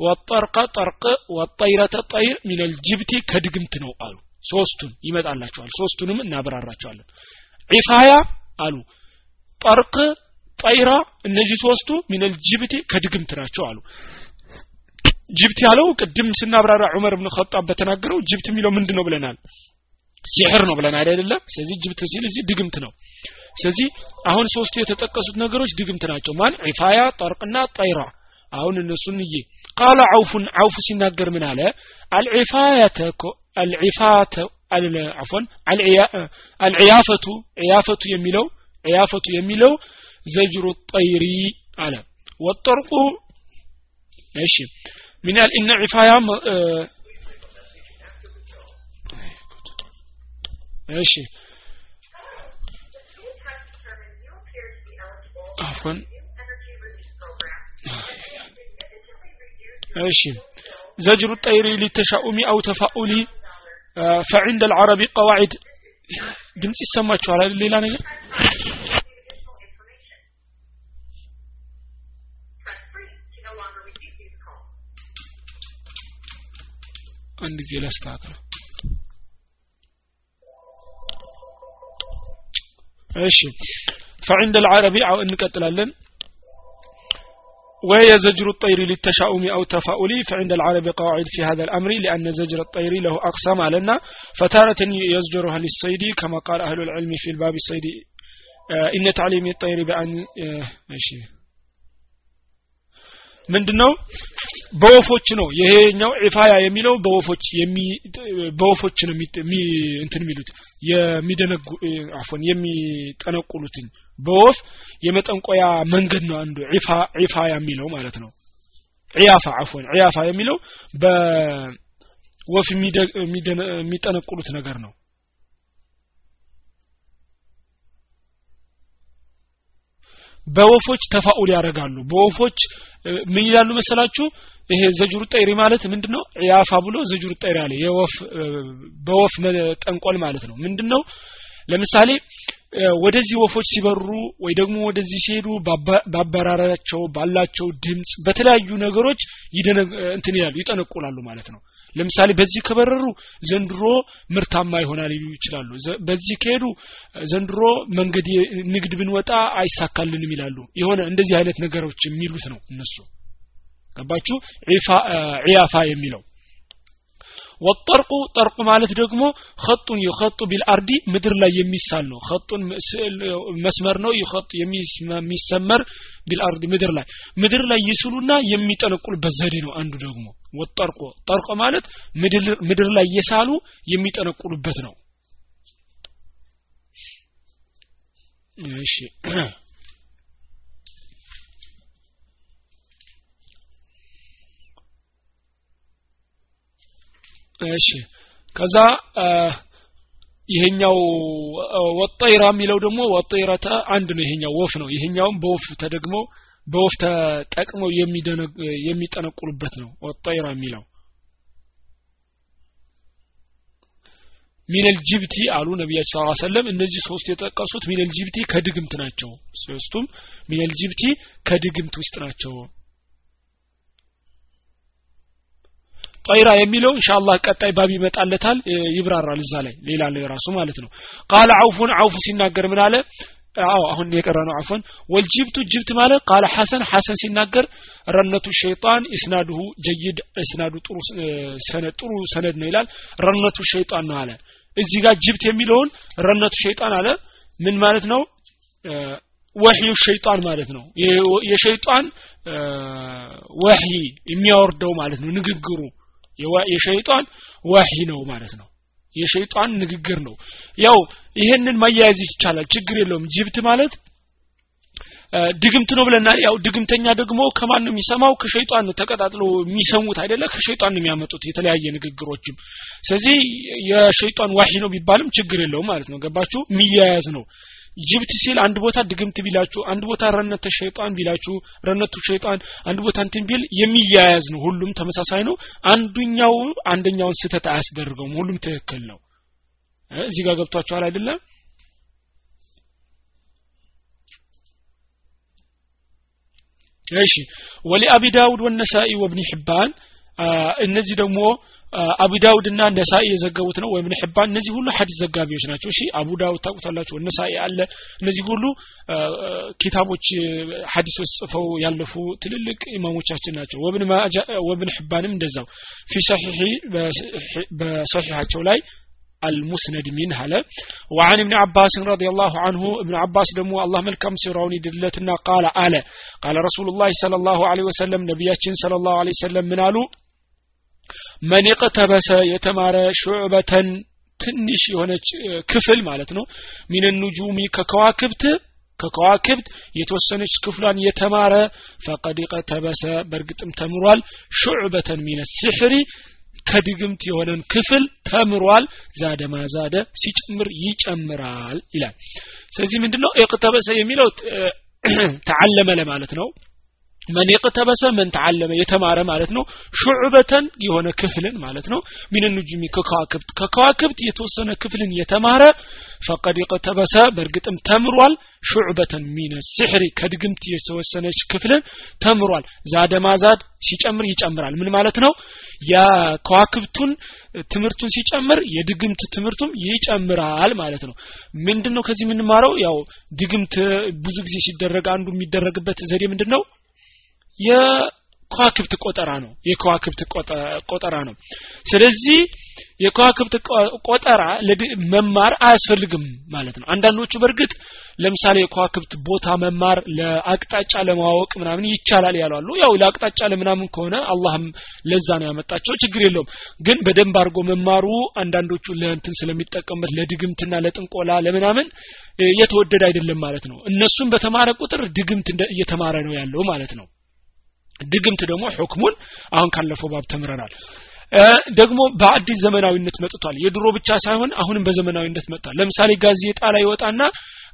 ወጠርቀ ጠርቅ ወጠይረተ ጠይር ሚን ልጅብቲ ከድግምት ነው አሉ። ሶስቱን ይመጣላቸዋል። ሶስቱንም እናብራራቸዋለን። ዒፋያ አሉ። ጠርቅ ጠይራ እነዚህ ሶስቱ ሚነል ጅብቲ ከድግምት ናቸው አሉ ጅብት ያለው ቅድም ስናብራራ ዑመር ብን ኸጣብ በተናገረው ጅብት የሚለው ምንድን ነው ብለናል? ሲሕር ነው ብለን አይደለም ስለዚህ ጅብት ሲል እዚህ ድግምት ነው። ስለዚህ አሁን ሶስቱ የተጠቀሱት ነገሮች ድግምት ናቸው። ማን? ዒፋያ ጠርቅና ጠይራ። አሁን እነሱን እዬ ቃለ አውፉን አውፍ ሲናገር ምን አለ? አልዒፋያተ አልዕያፈቱ ዕያፈቱ የሚለው ዕያፈቱ የሚለው ዘጅሩ ጠይሪ አለ። ወጠርቁ እሺ منال إن عفايا آه. ماشي. عفوا. ماشي. زجر الطير للتشاؤم أو تفاؤل آه، فعند العرب قواعد. دمت السماء على الليلة አንድ ጊዜ ላስተካክለው እሺ فعند العرب እንቀጥላለን وهي زجر الطير للتشاؤم أو تفاؤل فعند العرب قواعد في هذا الأمر لأن زجر الطير له أقسام لنا فتارة يزجرها للصيد كما قال أهل العلم في الباب الصيد إن تعليم الطير بأن ماشي ምንድነው? በወፎች ነው። ይሄኛው ዒፋያ የሚለው በወፎች የሚ በወፎች ነው እንትን የሚሉት የሚደነጉ አፎን የሚጠነቁሉትን። በወፍ የመጠንቆያ መንገድ ነው አንዱ ዒፋ ዒፋ የሚለው ማለት ነው። ዒያፋ አፎን ዒያፋ የሚለው በወፍ የሚጠነቁሉት ነገር ነው በወፎች ተፋኡል ያደርጋሉ። በወፎች ምን ይላሉ መሰላችሁ? ይሄ ዘጅሩ ጠይሪ ማለት ምንድነው? ያፋ ብሎ ዘጅሩ ጠይሪ አለ። የወፍ በወፍ ጠንቆል ማለት ነው። ምንድነው? ለምሳሌ ወደዚህ ወፎች ሲበሩ ወይ ደግሞ ወደዚህ ሲሄዱ ባበራራቸው ባላቸው ድምጽ በተለያዩ ነገሮች እንትን ይላሉ ይጠነቁላሉ ማለት ነው ለምሳሌ በዚህ ከበረሩ ዘንድሮ ምርታማ ይሆናል ይሉ ይችላሉ። በዚህ ከሄዱ ዘንድሮ መንገድ ንግድ ብንወጣ አይሳካልንም ይላሉ። የሆነ እንደዚህ አይነት ነገሮች የሚሉት ነው እነሱ። ገባችሁ? ዒያፋ የሚለው ወጠርቁ ጠርቁ ማለት ደግሞ ኸጡን ይኸጡ ቢልአርዲ ምድር ላይ የሚሳል ነው። ኸጡን መስመር ነው። ይኸጡ የሚሰመር ቢልአርዲ ምድር ላይ ምድር ላይ ይስሉና የሚጠነቁሉበት ዘዴ ነው አንዱ ደግሞ ወጠርቆ ጠርቆ ማለት ምድር ላይ የሳሉ የሚጠነቁሉበት ነው። እሺ እሺ። ከዛ ይሄኛው ወጠይራ የሚለው ደግሞ ወጠይረተ አንድ ነው ይሄኛው ወፍ ነው። ይሄኛውም በወፍ ተደግሞ በወፍ ተጠቅመው የሚጠነቁሉበት ነው ወጠይራ የሚለው። ሚነል ጅብቲ አሉ ነቢያችን ዐለይሂ ወሰለም። እነዚህ ሶስት የጠቀሱት ሚነል ጅብቲ ከድግምት ናቸው። ሶስቱም ሚነል ጅብቲ ከድግምት ውስጥ ናቸው طيرة የሚለው ኢንሻአላህ ቀጣይ باب ይመጣለታል ይብራራል እዛ ላይ ሌላ ላይ ራሱ ማለት ነው። قال عوف አውፉ ሲናገር ምን አለ? አዎ አሁን የቀረ ነው عفوا والجبت جبت ማለት قال الحسن ሐሰን ሲናገር رنة الشيطان إسناده جيد إسناد ጥሩ ሰነድ ጥሩ ሰነድ ነው ይላል። رنة الشيطان ነው አለ። እዚህ ጋር جبت የሚለውን رنة الشيطان አለ። ምን ማለት ነው? وحي الشيطان ማለት ነው። የሸይጣን ወህይ የሚያወርደው ማለት ነው ንግግሩ የሸይጣን ወህይ ነው ማለት ነው። የሸይጣን ንግግር ነው። ያው ይሄንን ማያያዝ ይቻላል። ችግር የለውም። ጅብት ማለት ድግምት ነው ብለናል። ያው ድግምተኛ ደግሞ ከማን ነው የሚሰማው? ከሸይጣን ነው። ተቀጣጥሎ የሚሰሙት አይደለ? ከሸይጣን ነው የሚያመጡት የተለያየ ንግግሮችም። ስለዚህ የሸይጣን ዋሂ ነው ቢባልም ችግር የለውም ማለት ነው። ገባችሁ? የሚያያዝ ነው ጅብት ሲል አንድ ቦታ ድግምት ቢላችሁ አንድ ቦታ ረነተ ሸይጣን ቢላችሁ ረነቱ ሸይጣን አንድ ቦታ እንትን ቢል የሚያያዝ ነው። ሁሉም ተመሳሳይ ነው። አንዱኛው አንደኛውን ስህተት አያስደርገውም። ሁሉም ትክክል ነው። እዚህ ጋር ገብቷችኋል አይደለም እሺ። ወሊ አቢ ዳውድ ወነሳኢ ወብኒ ሕባን እነዚህ ደግሞ አቡ ዳውድ እና ነሳኢ የዘገቡት ነው ወይም ሕባን እነዚህ ሁሉ ሐዲስ ዘጋቢዎች ናቸው እሺ አቡ ዳውድ ታውቁታላችሁ ነሳኢ አለ እነዚህ ሁሉ ኪታቦች ሐዲሶች ጽፈው ያለፉ ትልልቅ ኢማሞቻችን ናቸው ወብን ወብን ሕባንም እንደዛው ፊ ሰሒሒ በሰሒሓቸው ላይ المسند من هلا وعن ابن عباس رضي الله عنه ابن عباس دمو الله ملكم سيروني دلتنا قال آل قال رسول الله صلى الله عليه وسلم نبياتين صلى الله عليه وسلم من قالوا መን ተበሰ የተማረ ሹዕበተን ትንሽ የሆነች ክፍል ማለት ነው። ሚን ኑጁሚ ከከዋክብት ከከዋክብት የተወሰነች ክፍሏን የተማረ ፈቀድ ቀተበሰ በእርግጥም ተምሯል። ሹዕበተን ሚነ ስሕሪ ከድግምት የሆነን ክፍል ተምሯል። ዛደ ማዛደ ሲጨምር ይጨምራል ይላል። ስለዚህ ምንድነው ነው ኢቅተበሰ የሚለው ተዓለመ ለማለት ነው። መን የቅተበሰ መን ተዓለመ የተማረ ማለት ነው። ሹዕበተን የሆነ ክፍልን ማለት ነው። ሚን ኑጁሚ ከከዋክብት ከከዋክብት የተወሰነ ክፍልን የተማረ ፈቀድ የቅተበሰ በእርግጥም ተምሯል። ሹዕበተን ሚን ሲሕሪ ከድግምት የተወሰነች ክፍልን ተምሯል። ዛደ ሲጨምር ይጨምራል። ምን ማለት ነው? የከዋክብቱን ትምህርቱን ሲጨምር የድግምት ትምህርቱም ይጨምራል ማለት ነው። ምንድነው ከዚህ የምንማረው? ያው ድግምት ብዙ ጊዜ ሲደረግ አንዱ የሚደረግበት ዘዴ ምንድን ነው የከዋክብት ቆጠራ ነው። የከዋክብት ቆጠራ ነው። ስለዚህ የከዋክብት ቆጠራ መማር አያስፈልግም ማለት ነው። አንዳንዶቹ በእርግጥ ለምሳሌ የከዋክብት ቦታ መማር ለአቅጣጫ ለማወቅ ምናምን ይቻላል ያሏሉ። ያው ለአቅጣጫ ለምናምን ከሆነ አላህም ለዛ ነው ያመጣቸው ችግር የለውም። ግን በደንብ አድርጎ መማሩ አንዳንዶቹ ለእንትን ስለሚጠቀሙበት ለድግምትና ለጥንቆላ ለምናምን የተወደደ አይደለም ማለት ነው። እነሱም በተማረ ቁጥር ድግምት እየተማረ ነው ያለው ማለት ነው ድግምት ደግሞ ሁክሙን አሁን ካለፈው ባብ ተምረናል። ደግሞ በአዲስ ዘመናዊነት መጥቷል። የድሮ ብቻ ሳይሆን አሁንም በዘመናዊነት መጥቷል። ለምሳሌ ጋዜጣ ላይ ይወጣና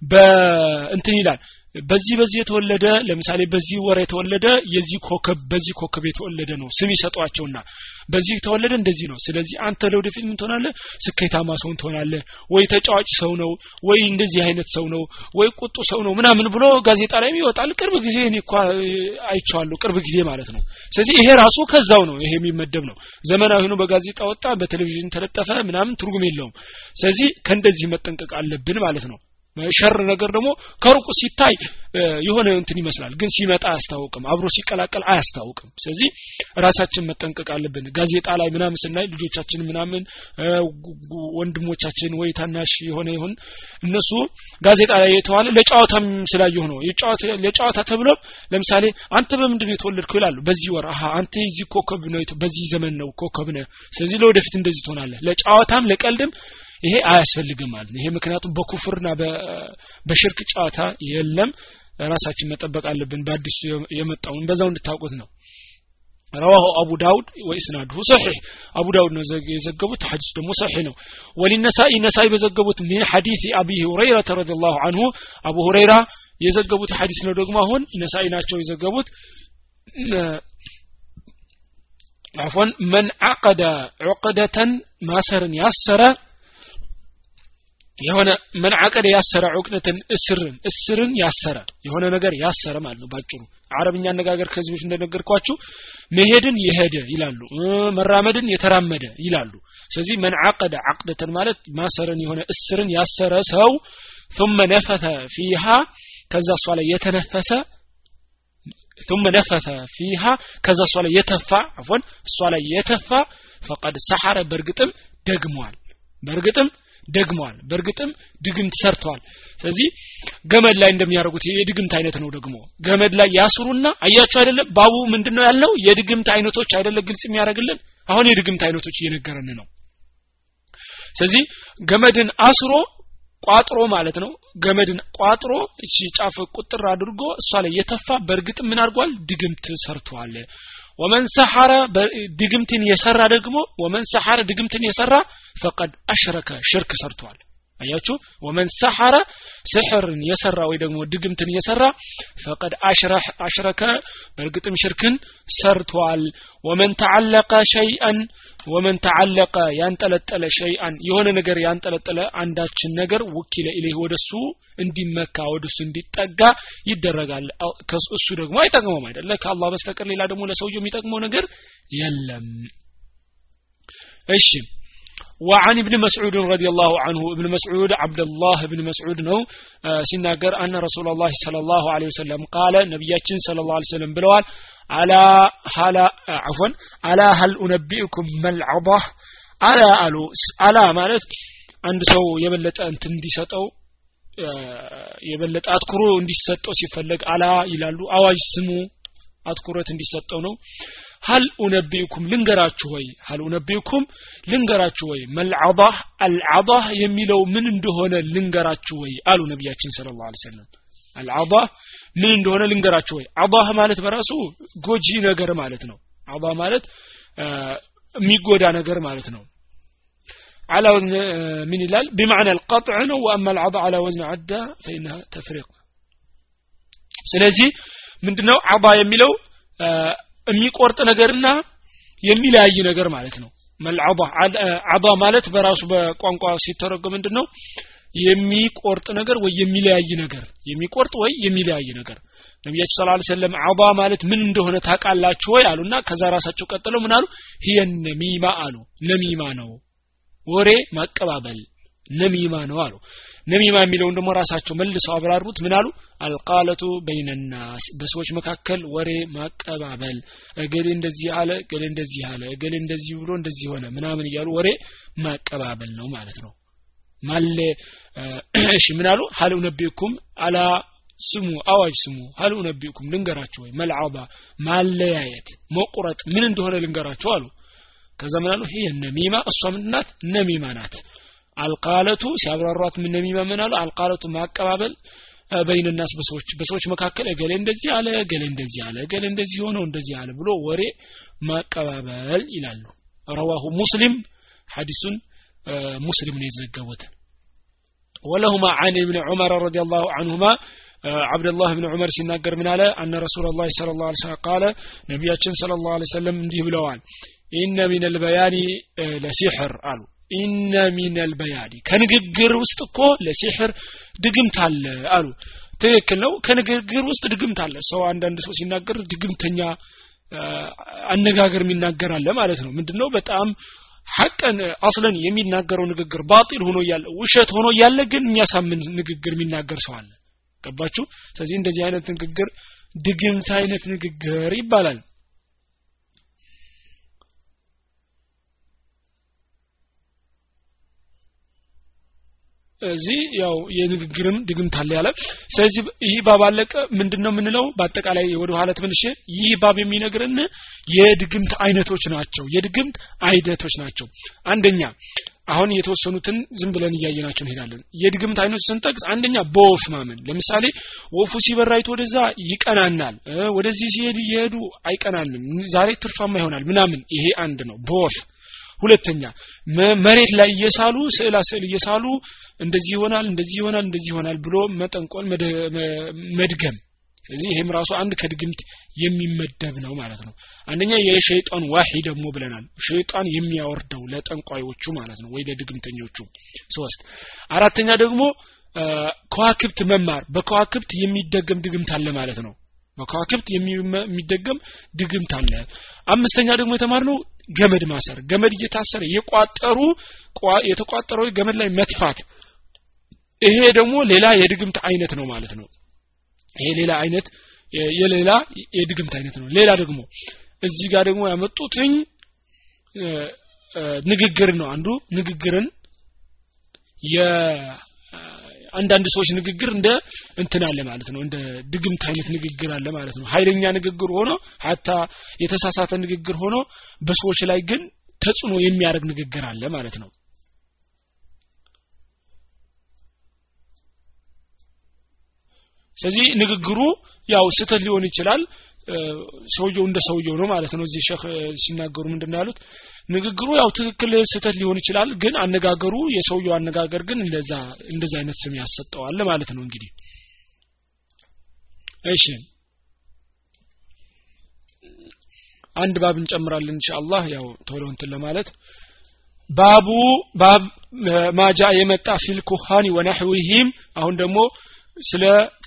በእንትን ይላል። በዚህ በዚህ የተወለደ ለምሳሌ በዚህ ወር የተወለደ የዚህ ኮከብ በዚህ ኮከብ የተወለደ ነው ስም ይሰጧቸውና በዚህ የተወለደ እንደዚህ ነው። ስለዚህ አንተ ለወደፊት ምን ትሆናለህ? ስኬታማ ሰው ትሆናለህ። ወይ ተጫዋጭ ሰው ነው ወይ እንደዚህ አይነት ሰው ነው ወይ ቁጡ ሰው ነው ምናምን ብሎ ጋዜጣ ላይ ይወጣል። ቅርብ ጊዜ እኔ እኳ አይቼዋለሁ ቅርብ ጊዜ ማለት ነው። ስለዚህ ይሄ ራሱ ከዛው ነው ይሄ የሚመደብ ነው። ዘመናዊ ሆኖ በጋዜጣ ወጣ በቴሌቪዥን ተለጠፈ ምናምን ትርጉም የለውም። ስለዚህ ከእንደዚህ መጠንቀቅ አለብን ማለት ነው ሸር ነገር ደግሞ ከሩቁ ሲታይ የሆነ እንትን ይመስላል። ግን ሲመጣ አያስታውቅም። አብሮ ሲቀላቀል አያስታውቅም። ስለዚህ ራሳችን መጠንቀቅ አለብን። ጋዜጣ ላይ ምናምን ስናይ ልጆቻችን ምናምን ወንድሞቻችን ወይ ታናሽ የሆነ ይሁን እነሱ ጋዜጣ ላይ የተዋለ ለጨዋታም ስላየሁ ነው። ለጨዋታ ተብሎ ለምሳሌ አንተ በምንድን ነው ይላሉ። በዚህ ወር አሀ አንተ የዚህ ኮከብ ነው በዚህ ዘመን ነው ኮከብ ነህ። ስለዚህ ለወደፊት እንደዚህ ትሆናለህ። ለጨዋታም ለቀልድም ይሄ አያስፈልግም ማለት ነው ይሄ ምክንያቱም በኩፍርና በሽርክ ጨዋታ የለም ራሳችን መጠበቅ አለብን በአዲሱ የመጣውን በዛው እንድታውቁት ነው رواه أبو داود وإسناده صحيح أبو داود يزقبت حديث دمو صحيح نو وللنسائي نسائي بزقبت من حديث أبي هريرة رضي الله عنه أبو هريرة يزقبت حديث نو دقما هون نسائي ناتشو يزقبت عفوا من عقد عقدة ماسر يسر የሆነ መንዓቀደ ያሰረ ዑቅነትን እስርን እስርን ያሰረ የሆነ ነገር ያሰረ ማለት ነው ባጭሩ አረብኛ አነጋገር ከዚህ በፊት እንደነገርኳችሁ መሄድን የሄደ ይላሉ መራመድን የተራመደ ይላሉ ስለዚህ መንዓቀደ አቅደተን ማለት ማሰርን የሆነ እስርን ያሰረ ሰው ثم ነፈተ ፊሃ ከዛ እሷ ላይ የተነፈሰ ثم ነፈተ ፊሃ ከዛ እሷ ላይ የተፋ አፎን እሷ ላይ የተፋ ፈቀድ ሰሐረ በእርግጥም ደግሟል በእርግጥም ደግመዋል። በእርግጥም ድግምት ሰርተዋል። ስለዚህ ገመድ ላይ እንደሚያደርጉት የድግምት አይነት ነው ደግሞ። ገመድ ላይ ያስሩና አያችሁ አይደለም ባቡ ምንድነው ያለው የድግምት አይነቶች አይደለ ግልጽ የሚያደርግልን? አሁን የድግምት አይነቶች እየነገረን ነው። ስለዚህ ገመድን አስሮ ቋጥሮ ማለት ነው። ገመድን ቋጥሮ እቺ ጫፍ ቁጥር አድርጎ እሷ ላይ የተፋ በእርግጥ ምን አድርጓል? ድግምት ሰርቷል ወመን ሰሐረ ድግምትን የሰራ ደግሞ ወመን ሰሐረ ድግምትን የሰራ ፈቀድ አሽረከ ሽርክ ሰርቷል አያችሁ? ወመን ሰሐረ ስሕርን የሰራ ወይ ደግሞ ድግምትን የሰራ ፈቀድ አሽረከ በእርግጥም ሽርክን ሰርቷል። ወመን ተዓለቀ ሸይአን ወመን ተዓለቀ ያንጠለጠለ ሸይአን የሆነ ነገር ያንጠለጠለ አንዳችን ነገር ውኪለ ኢለይህ ወደሱ እንዲመካ ወደሱ እንዲጠጋ ይደረጋል። እሱ ደግሞ አይጠቅመውም አይደለ ከአላህ በስተቀር ሌላ ደግሞ ለሰውየው የሚጠቅመው ነገር የለም። እሺ وعن ابن مسعود رضي الله عنه ابن مسعود عبد الله بن مسعود نو سيناجر أن رسول الله صلى الله عليه وسلم قال نبياتين صلى الله عليه وسلم بلوال على هلا عفوا على هل أنبئكم ما العضة على ألو على مالت عند سو يبلت أنت እንዲሰጠው የበለጠ አትኩሮ እንዲሰጠው ሲፈለግ አላ ይላሉ አዋጅ ስሙ አትኩረት እንዲሰጠው ነው ሀል ኡነቢኡኩም ልንገራችሁ ወይ ሀል ኡነቢኡኩም ልንገራችሁ ወይ መልዓባህ አልዓባህ የሚለው ምን እንደሆነ ልንገራችሁ ወይ አሉ ነቢያችን ስለ ላ ሰለም አልዓባህ ምን እንደሆነ ልንገራችሁ ወይ አባህ ማለት በራሱ ጎጂ ነገር ማለት ነው አባህ ማለት የሚጎዳ ነገር ማለት ነው على وزن من الال بمعنى القطع واما العضاء على وزن عدة فانها تفريق ስለዚህ ምንድነው አባ የሚለው የሚቆርጥ ነገርና የሚለያይ ነገር ማለት ነው። መልዓባ ማለት በራሱ በቋንቋ ሲተረጎም ምንድነው? የሚቆርጥ ነገር ወይ የሚለያይ ነገር የሚቆርጥ ወይ የሚለያይ ነገር። ነቢያችን ስለ ሰለም አባ ማለት ምን እንደሆነ ታውቃላችሁ ወይ አሉና ከዛ ራሳቸው ቀጥለው ምን አሉ? ነሚማ አሉ። ነሚማ ነው። ወሬ ማቀባበል ነሚማ ነው አሉ ነሚማ የሚለውን ደግሞ ራሳቸው መልሰው አብራሩት። ምን አሉ? አልቃለቱ በይነናስ በሰዎች መካከል ወሬ ማቀባበል። እገሌ እንደዚህ አለ እገሌ እንደዚህ አለ እገሌ እንደዚህ ብሎ እንደዚህ ሆነ ምናምን እያሉ ወሬ ማቀባበል ነው ማለት ነው። ማለ [clears throat] እሺ ምን አሉ? ሀል ኡነቢኩም አላ ስሙ አዋጅ ስሙ። ሀል ኡነቢኩም ልንገራችሁ ወይ? መልዓባ ማለያየት መቁረጥ። ምን እንደሆነ ልንገራችሁ አሉ። ከዛ ምን አሉ? ይሄ ነሚማ እሷ ምንድናት ነሚማ ናት አልቃለቱ ሲያብራሯት ምን የሚመምን አሉ? አልቃለቱ ማቀባበል በይን ናስ በሰዎች በሰዎች መካከል እገሌ እንደዚህ አለ እገሌ እንደዚህ አለ እገሌ እንደዚህ ሆነው እንደዚህ አለ ብሎ ወሬ ማቀባበል ይላሉ። ረዋሁ ሙስሊም ሐዲሱን ሙስሊም ነው የዘገቡት ወለሁማ አን ብን ዑመር ረዲ ላሁ አንሁማ አብደላህ ብን ዑመር ሲናገር ምን አለ? አነ ረሱላ ላ ለ ላ ሰለም ቃለ ነቢያችን ስለ ላሁ ሰለም እንዲህ ብለዋል። ኢነ ሚን ልበያኒ ለሲሕር አሉ። ኢነ ሚን አልበያኒ ከንግግር ውስጥ እኮ ለሲሕር ድግምት አለ አሉ። ትክክል ነው። ከንግግር ውስጥ ድግምት አለ። ሰው አንዳንድ ሰው ሲናገር ድግምተኛ አነጋገር የሚናገር አለ ማለት ነው። ምንድነው? በጣም ሐቀን አስለን የሚናገረው ንግግር ባጢል ሆኖ እያለ ውሸት ሆኖ እያለ ግን የሚያሳምን ንግግር የሚናገር ሰው አለ። ገባችሁ? ስለዚህ እንደዚህ አይነት ንግግር ድግምት አይነት ንግግር ይባላል እዚህ ያው የንግግርም ድግምት አለ ያለ። ስለዚህ ይህ ባብ አለቀ። ምንድነው የምንለው? በአጠቃላይ ወደ ኋላ ትንሽ ይህ ባብ የሚነግርን የድግምት አይነቶች ናቸው። የድግምት አይነቶች ናቸው። አንደኛ አሁን የተወሰኑትን ዝም ብለን እያየናቸው እንሄዳለን። የድግምት አይነት ስንጠቅስ አንደኛ በወፍ ማመን። ለምሳሌ ወፉ ሲበራይት ወደዛ ይቀናናል። ወደዚህ ሲሄድ እየሄዱ አይቀናንም። ዛሬ ትርፋማ ይሆናል ምናምን። ይሄ አንድ ነው። በወፍ ሁለተኛ መሬት ላይ እየሳሉ ስዕላ ስዕል እየሳሉ እንደዚህ ይሆናል እንደዚህ ይሆናል እንደዚህ ይሆናል ብሎ መጠንቆል መድገም። ስለዚህ ይሄም ራሱ አንድ ከድግምት የሚመደብ ነው ማለት ነው። አንደኛ የሸይጣን وحي ደግሞ ብለናል። ሸይጣን የሚያወርደው ለጠንቋዮቹ ማለት ነው ወይ ለድግምተኞቹ ሶስት። አራተኛ ደግሞ ከዋክብት መማር። በከዋክብት የሚደገም ድግምት አለ ማለት ነው። በከዋክብት የሚደገም ድግምት አለ። አምስተኛ ደግሞ የተማርነው ገመድ ማሰር ገመድ እየታሰረ የቋጠሩ የተቋጠረው ገመድ ላይ መትፋት። ይሄ ደግሞ ሌላ የድግምት አይነት ነው ማለት ነው። ይሄ ሌላ አይነት የሌላ የድግምት አይነት ነው። ሌላ ደግሞ እዚህ ጋር ደግሞ ያመጡትኝ ንግግር ነው። አንዱ ንግግርን የአንዳንድ ሰዎች ንግግር እንደ እንትን አለ ማለት ነው እንደ ድግምት አይነት ንግግር አለ ማለት ነው። ኃይለኛ ንግግር ሆኖ ሀታ የተሳሳተ ንግግር ሆኖ በሰዎች ላይ ግን ተጽዕኖ የሚያደርግ ንግግር አለ ማለት ነው። ስለዚህ ንግግሩ ያው ስተት ሊሆን ይችላል ሰውየው እንደ ሰውየው ነው ማለት ነው። እዚህ ሸህ ሲናገሩ ምንድን ያሉት? ንግግሩ ያው ትክክል ስተት ሊሆን ይችላል ግን አነጋገሩ የሰውየው አነጋገር ግን እንደዛ እንደዛ አይነት ስም ያሰጠዋል ማለት ነው እንግዲህ። እሺ። አንድ ባብ እንጨምራለን ኢንሻአላህ ያው ቶሎ እንትን ለማለት። ባቡ ባብ ማጃ የመጣ ፊል ኩሃኒ ወነህዊሂም አሁን ደግሞ ስለ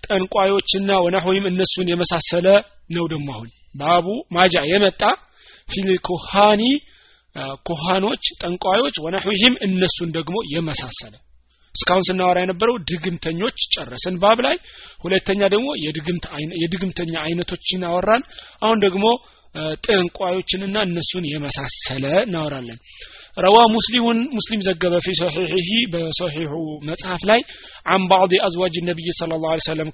ጠንቋዮችና ወናሆይም እነሱን የመሳሰለ ነው ደግሞ አሁን። ባቡ ማጃ የመጣ ፊል ኩሃኒ ኩሃኖች ጠንቋዮች ወናህዊህም እነሱን ደግሞ የመሳሰለ። እስካሁን ስናወራ የነበረው ድግምተኞች ጨረስን ባብ ላይ። ሁለተኛ ደግሞ የድግምተኛ አይነቶችን አወራን። አሁን ደግሞ ጠንቋዮችንና እነሱን የመሳሰለ እናወራለን ረዋ ሙስሊሙን ሙስሊም ዘገበ ፊ ሰሒሒሂ በሰሒሑ መጽሐፍ ላይ አን ባዕድ አዝዋጅ ነቢይ ስለ ላ ሰለም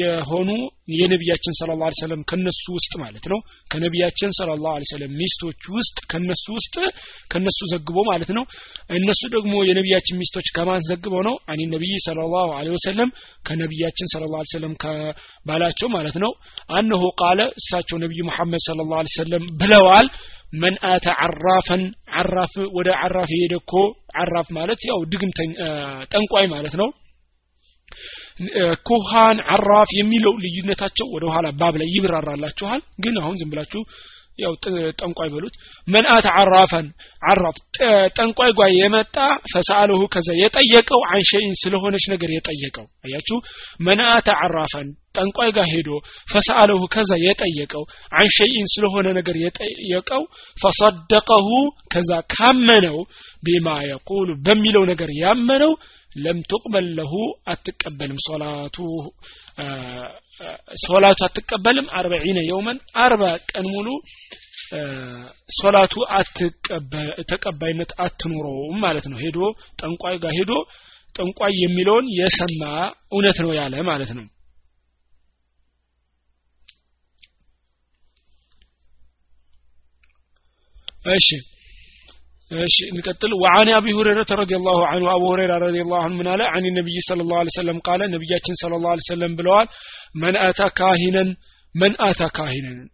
የሆኑ የነቢያችን ስለ ላ ሰለም ከነሱ ውስጥ ማለት ነው። ከነቢያችን ስለ ላ ሰለም ሚስቶች ውስጥ ከነሱ ውስጥ ከነሱ ዘግቦ ማለት ነው። እነሱ ደግሞ የነቢያችን ሚስቶች ከማን ዘግበው ነው? አኒ ነቢይ ስለ ላሁ ለ ወሰለም ከነቢያችን ስለ ላ ሰለም ከባላቸው ማለት ነው። አነሁ ቃለ እሳቸው ነቢዩ ሙሐመድ ስለ ላ ሰለም ብለዋል መን አተ አራፈን አራፍ ወደ አራፍ የሄደ እኮ አራፍ ማለት ያው ድግምተኝ ጠንቋይ ማለት ነው። ኩሃን አራፍ የሚለው ልዩነታቸው ወደ ኋላ ባብ ላይ ይብራራላችኋል። ግን አሁን ዝም ብላችሁ ያው ጠንቋይ በሉት። መንአት አራፈን አራፍ ጠንቋይ ጓ የመጣ ፈሳለሁ ከዛ የጠየቀው አንሸይን ስለሆነች ነገር የጠየቀው። አያችሁ? መንአት አራፈን ጠንቋይ ጋር ሄዶ ፈሳለሁ ከዛ የጠየቀው አንሸይን ስለሆነ ነገር የጠየቀው ፈሰደቀሁ ከዛ ካመነው ቢማ የቁሉ በሚለው ነገር ያመነው ለም ትቅበል ለሁ አትቀበልም ሶላቱ ሶላቱ አትቀበልም። አርበዒነ የውመን አርባ ቀን ሙሉ ሶላቱ ተቀባይነት አትኖረውም ማለት ነው። ሄዶ ጠንቋይ ጋር ሄዶ ጠንቋይ የሚለውን የሰማ እውነት ነው ያለ ማለት ነው። እሺ እሺ እንቀጥል ወአን አቢ ሁረይረተ ረዲየላሁ ዐንሁ አቡ ሁረይራ ረዲየላሁ ዐንሁ ምን አለ አን ነብይ ሰለላሁ ዐለይሂ ወሰለም ቃለ ነብያችን ሰለላሁ ዐለይሂ ወሰለም ብለዋል መን አታ ካሂነን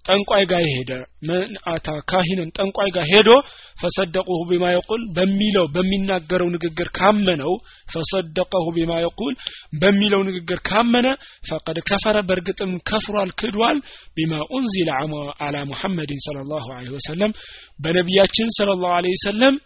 ጠንቋይ ጋር ሄደ። መን አታ ካሂነን ጠንቋይ ጋር ሄዶ ፈሰደቁሁ ቢማ የቁል በሚለው በሚናገረው ንግግር ካመነው ፈሰደቀሁ ቢማ የቁል በሚለው ንግግር ካመነ ፈቀድ ከፈረ በእርግጥም ከፍሯል ክዷል። ቢማ ኡንዚለ አላ ሙሐመድን ስለ ላሁ ወሰለም በነቢያችን ስለ ላሁ ወሰለም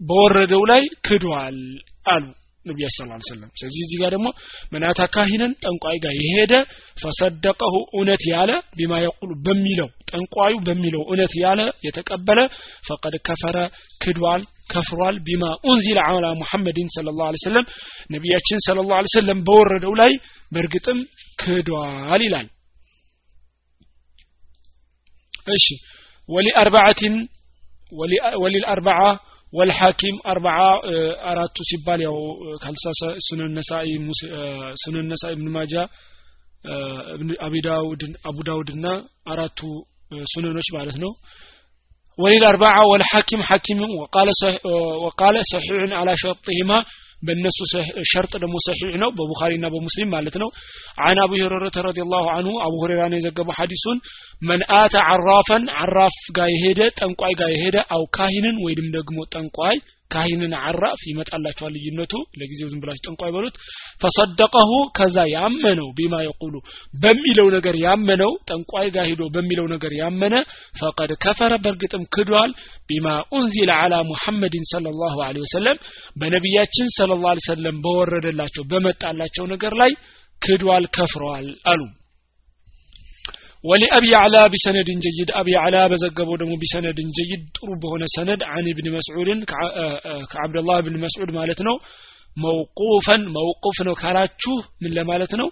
በወረደው ላይ ክዷል አሉ ነቢያ ስ ሰለም ስለዚህ እዚህ ጋር ደግሞ መናታ ካሂነን ጠንቋይ ጋር የሄደ ፈሰደቀሁ እውነት ያለ ቢማ የቁሉ በሚለው ጠንቋዩ በሚለው እውነት ያለ የተቀበለ ፈቀድ ከፈረ ክዷል ከፍሯል። ቢማ ኡንዚለ አላ ሙሐመድን ስለ ላሁ ሰለም ነቢያችን ስለ ላሁ ሰለም በወረደው ላይ በእርግጥም ክዷል ይላል። እሺ። ወሊአርባዓትን ወሊልአርባዓ ወልሐኪም አርባዓ አራቱ ሲባል ያው ካልሳሰ ሱነን ነሳኢ ሱነን ነሳኢ ኢብን ማጃ አቢ ዳውድ አቡ ዳውድ እና አራቱ ሱነኖች ማለት ነው وللأربعة والحاكم حكيم وقال صح وقال صحيح على شرطهما በእነሱ ሸርጥ ደግሞ ሰሒሕ ነው። በቡኻሪና በሙስሊም ማለት ነው። አን አቡ ሁረይረተ ረዲየላሁ አንሁ አቡ ሁረይራ ነው የዘገበው ሐዲሱን። መን አተ አራፈን አራፍ ጋር የሄደ ጠንቋይ ጋር የሄደ አው ካሂንን ወይንም ደግሞ ጠንቋይ ካሂንን አራፍ ይመጣላቸዋል ልዩነቱ። ለጊዜው ዝም ብላችሁ ጠንቋይ በሉት። ፈሰደቀሁ ከዛ ያመነው ቢማ የቁሉ በሚለው ነገር ያመነው ጠንቋይ ጋር ሂዶ በሚለው ነገር ያመነ ፈቀድ ከፈረ በእርግጥም ክዷል። ቢማ ኡንዚለ አላ ሙሐመድን ሰለ ላሁ ወሰለም በነቢያችን ሰለ ላ ሰለም በወረደላቸው በመጣላቸው ነገር ላይ ክዷል ከፍረዋል አሉ ወሊአቢ አላ ቢሰነድን ጀይድ አቢ አላ በዘገበው ደግሞ ቢሰነድን ጀይድ ጥሩ በሆነ ሰነድ አን ብን መስዑድን ከአብደላህ ብን መስዑድ ማለት ነው። መውቁፈን መውቁፍ ነው ካላችሁ ምን ለማለት ነው?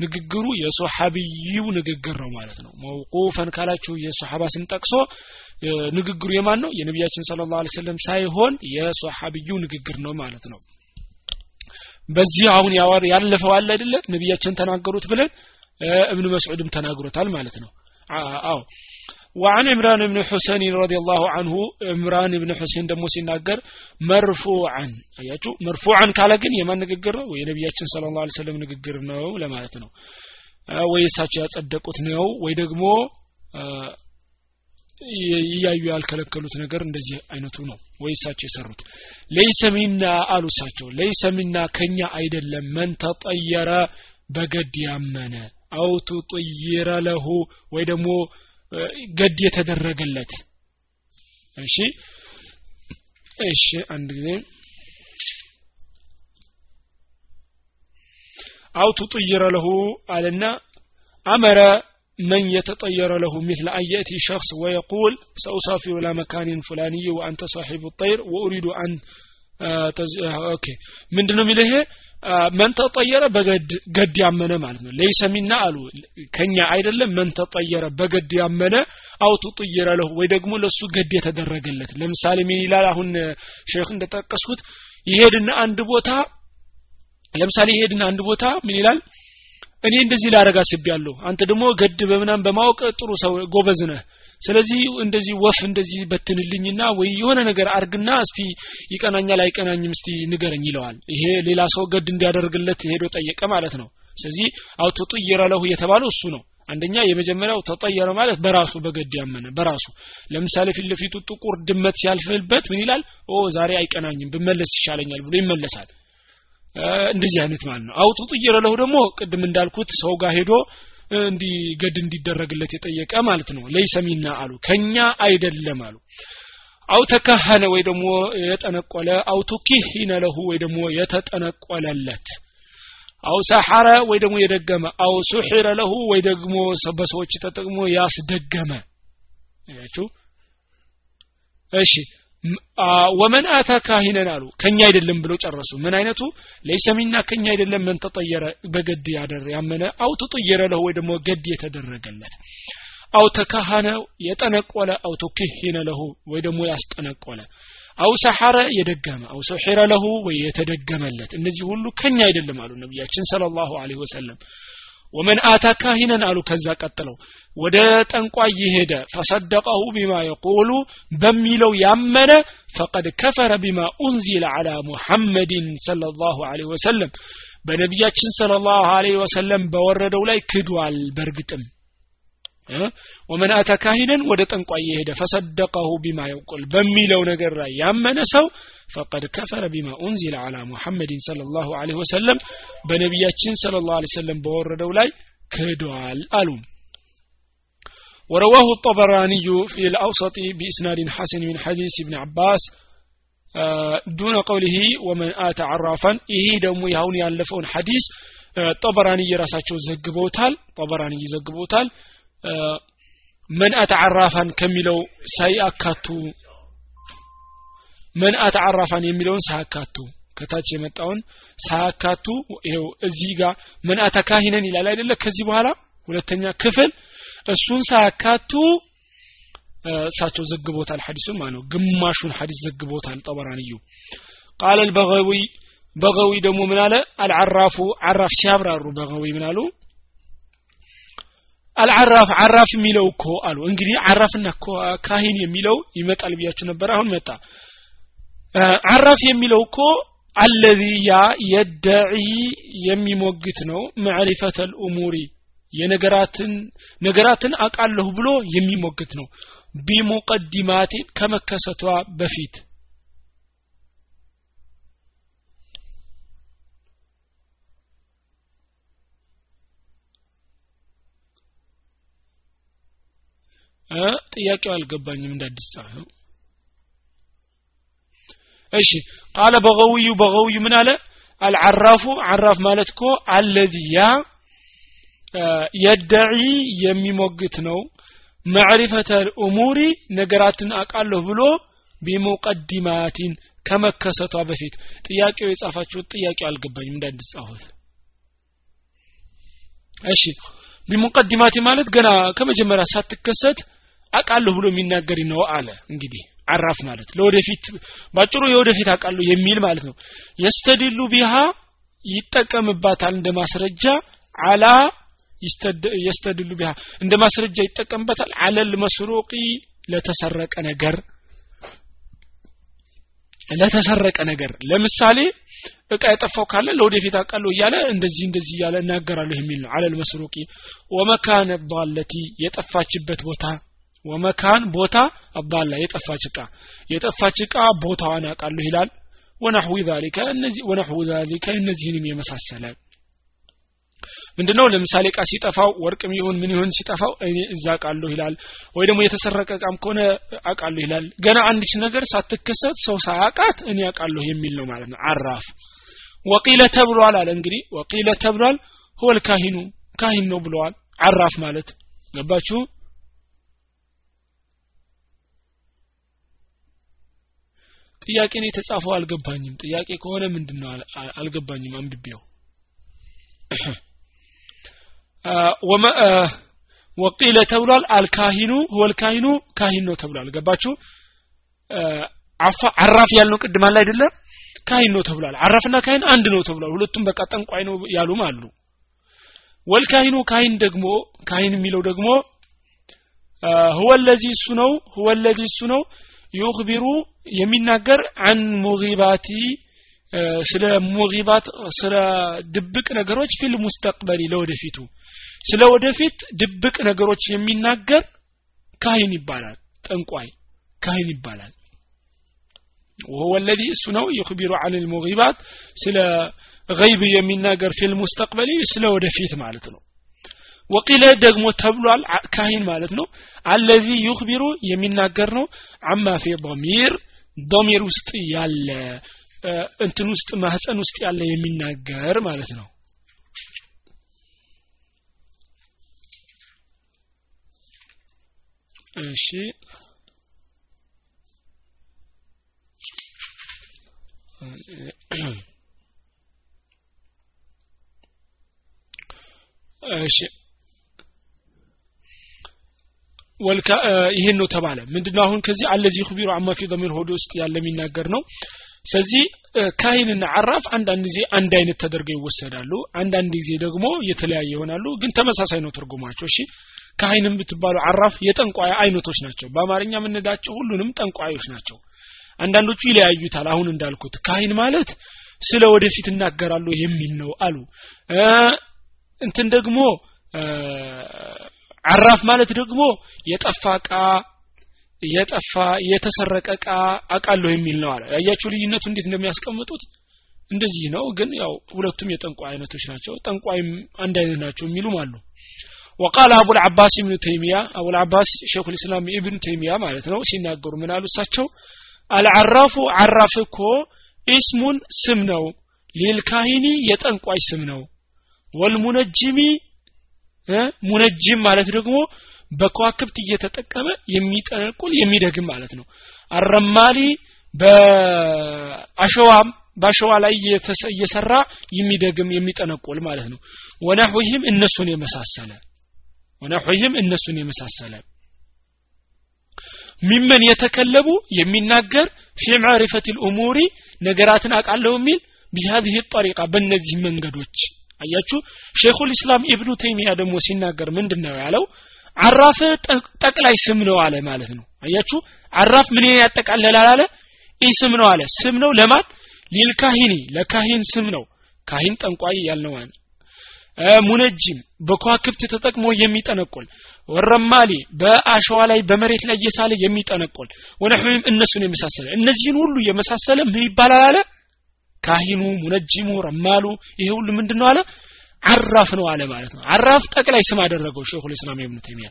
ንግግሩ የሶሓብይው ንግግር ነው ማለት ነው። መውቁፈን ካላችሁ የሶሓባ ስም ጠቅሶ ንግግሩ የማን ነው? የነቢያችን ስለ ላሁ ሰለም ሳይሆን የሶሓብይው ንግግር ነው ማለት ነው። በዚህ አሁን ያለፈው አለ አይደለ? ነቢያችን ተናገሩት ብለን ابن مسعود ተናግሮታል ማለት ነው አዎ وعن عمران بن حسين رضي الله عنه عمران بن حسين ደግሞ ሲናገር مرفوعا አያችሁ مرفوعا ካለ ግን የማን ንግግር ነው የነቢያችን ሰለላሁ ዐለይሂ ወሰለም ንግግር ነው ለማለት ነው ወይ እሳቸው ያጸደቁት ነው ወይ ደግሞ እያዩ ያልከለከሉት ነገር እንደዚህ አይነቱ ነው ወይ እሳቸው የሰሩት ለይሰ ሚና አሉ እሳቸው ለይሰ ሚና ከኛ አይደለም መን ተጠየረ በገድ ያመነ አው ቱጥይረ ለሁ ወይ ደግሞ ገድ የተደረገለት እሺ እሺ አንድ ጊዜ አው ቱጥይረ ለሁ አለና አመረ من يتطير له مثل أن يأتي شخص ويقول سأسافر إلى مكان فلاني وأنت صاحب الطير وأريد أن أوكي من دون መን ተጠየረ በገድ ያመነ ማለት ነው። ለይሰ ሚና አሉ ከኛ አይደለም። መን ተጠየረ በገድ ያመነ አው ቱጥየረ ለሁ ወይ ደግሞ ለሱ ገድ የተደረገለት። ለምሳሌ ምን ይላል? አሁን ሼክ እንደጠቀስኩት ይሄድና አንድ ቦታ ለምሳሌ ይሄድና አንድ ቦታ ምን ይላል? እኔ እንደዚህ ላረጋ አስቤያለሁ። አንተ ደግሞ ገድ በምናም በማወቅ ጥሩ ሰው ጎበዝ ነህ ስለዚህ እንደዚህ ወፍ እንደዚህ በትንልኝና ወይ የሆነ ነገር አርግና እስቲ ይቀናኛል አይቀናኝም እስቲ ንገረኝ ይለዋል። ይሄ ሌላ ሰው ገድ እንዲያደርግለት ሄዶ ጠየቀ ማለት ነው። ስለዚህ አውቶጡ ይረለሁ የተባለው እሱ ነው። አንደኛ የመጀመሪያው ተጠየረ ማለት በራሱ በገድ ያመነ በራሱ ለምሳሌ ፊት ለፊቱ ጥቁር ድመት ሲያልፍበት ምን ይላል? ኦ ዛሬ አይቀናኝም ብመለስ ይሻለኛል ብሎ ይመለሳል። እንደዚህ አይነት ማለት ነው። አውጡጡ ይረለሁ ደግሞ ቅድም እንዳልኩት ሰው ጋር ሄዶ እንዲገድ እንዲደረግለት የጠየቀ ማለት ነው። ለይሰ ሚና አሉ። ከኛ አይደለም አሉ። አው ተካሀነ ወይ ደግሞ የጠነቆለ አው ቱኪሂነ ለሁ ወይ ደግሞ የተጠነቆለለት። አው ሰሐረ ወይ ደግሞ የደገመ አው ሱሒረ ለሁ ወይ ደግሞ በሰዎች ተጠቅሞ ያስደገመ። እሺ ወመን አታ ካሂነን አሉ። ከኛ አይደለም ብለው ጨረሱ። ምን አይነቱ? ለይሰ ሚና ከኛ አይደለም መን ተጠየረ በገድ ያደረ ያመነ አው ተጠየረ ለሁ ወይ ደግሞ ገድ የተደረገለት። አው ተካሃነ የጠነቆለ አው ተክሂነ ለሁ ወይ ደግሞ ያስጠነቆለ። አው ሰሐረ የደገመ አው ሰሒረ ለሁ ወይ የተደገመለት። እነዚህ ሁሉ ከኛ አይደለም አሉ ነቢያችን ሰለላሁ ዐለይሂ ወሰለም ወመን አታ ካሂነን አሉ። ከዛ ቀጥለው ወደ ጠንቋይ የሄደ ፈሰደቀሁ ቢማ የቁሉ በሚለው ያመነ ፈቀድ ከፈረ ቢማ ኡንዚለ አላ ሙሐመድን ሰለ ላሁ ወሰለም። በነቢያችን ሰለ ላሁ ወሰለም በወረደው ላይ ክዷል በእርግጥም። ወመን አተ ካሂነን ወደ ጠንቋይ የሄደ ፈሰደቀሁ ቢማ የቁል በሚለው ነገር ላይ ያመነ ሰው ፈቀድ ከፈረ ቢማ ኡንዚለ አላ ሙሐመድን ሰለ ላሁ ወሰለም በነቢያችን ሰለ ላሁ ወሰለም በወረደው ላይ ክዷል አሉ ورواه الطبراني في الأوسط بإسناد حسن من حديث ابن عباس دون قوله ومن آت عرافا إيه دمو يهون يالفون حديث طبراني يراساتشو زقبوتال طبراني زقبوتال من آت عرافا كملو سيأكاتو ምን አተዓራፋን የሚለውን ሳያካቱ ከታች የመጣውን ሳያካቱ ይው እዚህ ጋር ምን አተካሂነን ይላል አይደለ? ከዚህ በኋላ ሁለተኛ ክፍል እሱን ሳያካቱ እሳቸው ዘግቦታል ሐዲሱን ማለት ነው። ግማሹን ሐዲስ ዘግቦታል ጠበራንዩ። ቃለ البغوي በغوي ደግሞ ምን አለ? አልዓራፉ ዓራፍ ሲያብራሩ በغوي ምን አሉ? አልዓራፍ ዓራፍ የሚለው እኮ አሉ። እንግዲህ ዓራፍና ካሂን የሚለው ይመጣል ብያችሁ ነበር። አሁን መጣ። ዓራፍ የሚለው እኮ አለዚ ያ የደዒ የሚሞግት ነው። መዕሪፈተ ልእሙሪ የነገራትን ነገራትን አቃለሁ ብሎ የሚሞግት ነው። ቢሙቀዲማት ከመከሰቷ በፊት። ጥያቄው አልገባኝም እንዳዲስ ጻፍ እሺ ቃለ በገውዩ በገውዩ ምን አለ? አልዓራፉ ዓራፍ ማለት እኮ አለዚ ያ የደዒ የሚሞግት ነው። መዕሪፈተ ኡሙሪ ነገራትን አቃለሁ ብሎ ቢሙቀዲማቲን ከመከሰቷ በፊት። ጥያቄው የጻፋችሁት ጥያቄው አልገባኝም እንዳንጻፉት እሺ ቢሙቀዲማቲ ማለት ገና ከመጀመሪያ ሳትከሰት አቃለሁ ብሎ የሚናገር ነው አለ እንግዲህ አራፍ ማለት ለወደፊት ባጭሩ የወደፊት አቃለሁ የሚል ማለት ነው። የስተድሉ ቢሃ ይጠቀምባታል እንደ ማስረጃ አላ የስተድሉ ቢሃ እንደ ማስረጃ ይጠቀምበታል አለል መስሩቂ ለተሰረቀ ነገር ለተሰረቀ ነገር ለምሳሌ እቃ የጠፋው ካለ ለወደፊት አውቃለሁ እያለ እንደዚህ እንደዚህ እያለ እናገራለሁ የሚል ነው። አለል መስሩቂ ወመካነ ዳለቲ የጠፋችበት ቦታ ወመካን ቦታ አባላ የጠፋች እቃ። የጠፋች እቃ ቦታዋን አውቃለሁ ይላል። ወነሕዊ ዛሊከ እነዚህንም የመሳሰለ። ምንድነው? ለምሳሌ እቃ ሲጠፋው ወርቅም ይሁን ምን ይሁን ሲጠፋው እኔ እዛ አውቃለሁ ይላል። ወይ ደግሞ የተሰረቀ እቃም ከሆነ አውቃለሁ ይላል። ገና አንዲች ነገር ሳትከሰት ሰው ሳያውቃት እኔ አውቃለሁ የሚል ነው ማለት ነው። አራፍ። ወቂለ ተብሏል አለ እንግዲህ። ወቂለ ተብሏል። ሁወል ካሂኑ ካሂን ነው ብለዋል። አራፍ ማለት ገባችሁ ጥያቄ ነው የተጻፈው አልገባኝም። ጥያቄ ከሆነ ምንድነው? አልገባኝም አንብቤው። ወቂለ ተብሏል። አልካሂኑ ሁወልካሂኑ ካሂን ነው ተብሏል። ገባችሁ? አራፍ ያልነው ቅድም አለ አይደለም ካሂን ነው ተብሏል። አራፍና ካሂን አንድ ነው ተብሏል። ሁለቱም በቃ ጠንቋይ ነው ያሉም አሉ። ወልካሂኑ ካሂን ደግሞ ካሂን የሚለው ደግሞ ሁወ ለዚ እሱ ነው ሁወ ለዚ እሱ ነው ዩኽቢሩ የሚናገር አን ሙጊባቲ ስለ ሙጊባት ስለ ድብቅ ነገሮች ፊል ሙስተቅበሊ ለወደፊቱ ስለ ወደፊት ድብቅ ነገሮች የሚናገር ካህን ይባላል ጠንቋይ ካህን ይባላል وهو الذي እሱ ነው يخبر عن المغيبات ስለ غيب የሚናገር ፊል ሙስተቅበሊ ስለ ወደፊት ማለት ነው ወቂለ ደግሞ ተብሏል ካሂን ማለት ነው። አለዚ ዩክቢሩ የሚናገር ነው። አማ ፊ ضሚር ዶሚር ውስጥ ያለ እንትን ውስጥ ማህፀን ውስጥ ያለ የሚናገር ማለት ነው። እሺ። እሺ ይሄን ነው ተባለ። ምንድነው አሁን ከዚህ አለዚህ ቢሩ አማ ፊ ሚር ሆድ ውስጥ ያለ የሚናገር ነው። ስለዚህ ካሂንና አራፍ አንዳንድ ጊዜ አንድ አይነት ተደርገው ይወሰዳሉ። አንዳንድ ጊዜ ደግሞ የተለያየ ይሆናሉ ግን ተመሳሳይ ነው ትርጉማቸው። እሺ ካሂንም ብትባሉ አራፍ የጠንቋይ አይነቶች ናቸው። በአማርኛ ምንዳቸው ሁሉንም ጠንቋዮች ናቸው። አንዳንዶቹ ይለያዩታል። አሁን እንዳልኩት ካሂን ማለት ስለ ወደፊት እናገራሉ የሚል ነው አሉ። እንትን ደግሞ አራፍ ማለት ደግሞ የጠፋ እቃ የጠፋ የተሰረቀ እቃ አቃለሁ የሚል ነው አለ ያያችሁ ልዩነቱ እንዴት እንደሚያስቀምጡት እንደዚህ ነው ግን ያው ሁለቱም የጠንቋይ አይነቶች ናቸው ጠንቋይም አንድ አይነት ናቸው የሚሉም አሉ وقال أبو العباس ابن تيمية أبو العباس شيخ الإسلام ابن تيمية ማለት ነው ሲናገሩ ምን አሉ እሳቸው አልዓራፉ ዓራፍ እኮ ኢስሙን ስም ነው ሊልካሂኒ የጠንቋይ ስም ነው ወልሙነጅሚ ሙነጅም ማለት ደግሞ በከዋክብት እየተጠቀመ የሚጠነቁል የሚደግም ማለት ነው። አረማሊ በአሸዋም በአሸዋ ላይ እየሰራ የሚደግም የሚጠነቁል ማለት ነው። ወናሁይህም እነሱን የመሳሰለ ወናሁይህም እነሱን የመሳሰለ። ሚመን የተከለቡ የሚናገር ፊ ማዕሪፈት ልእሙሪ ነገራትን አቃለሁ የሚል ቢሃዚህ ጠሪቃ በእነዚህ መንገዶች አያችሁ? ሼኹል ኢስላም ኢብኑ ተይሚያ ደግሞ ሲናገር ምንድን ነው ያለው? አራፍ ጠቅላይ ስም ነው አለ ማለት ነው። አያችሁ? አራፍ ምን ያጠቃልላል አለ? ኢስም ነው አለ። ስም ነው ለማን? ሊልካሂኒ ለካሂን ስም ነው። ካሂን ጠንቋይ ያልነው ሙነጅም በኳክብት ተጠቅሞ የሚጠነቁል ወረማሊ በአሸዋ ላይ በመሬት ላይ እየሳለ የሚጠነቁል ወነሕዊም እነሱን የመሳሰለ። እነዚህን ሁሉ የመሳሰለ ምን ይባላል አለ ካሂኑ ሙነጅሙ ረማሉ ይሄ ሁሉ ምንድነው አለ? አራፍ ነው አለ ማለት ነው። አራፍ ጠቅላይ ስም አደረገው ሸይኹል ኢስላም ኢብኑ ተይሚያ።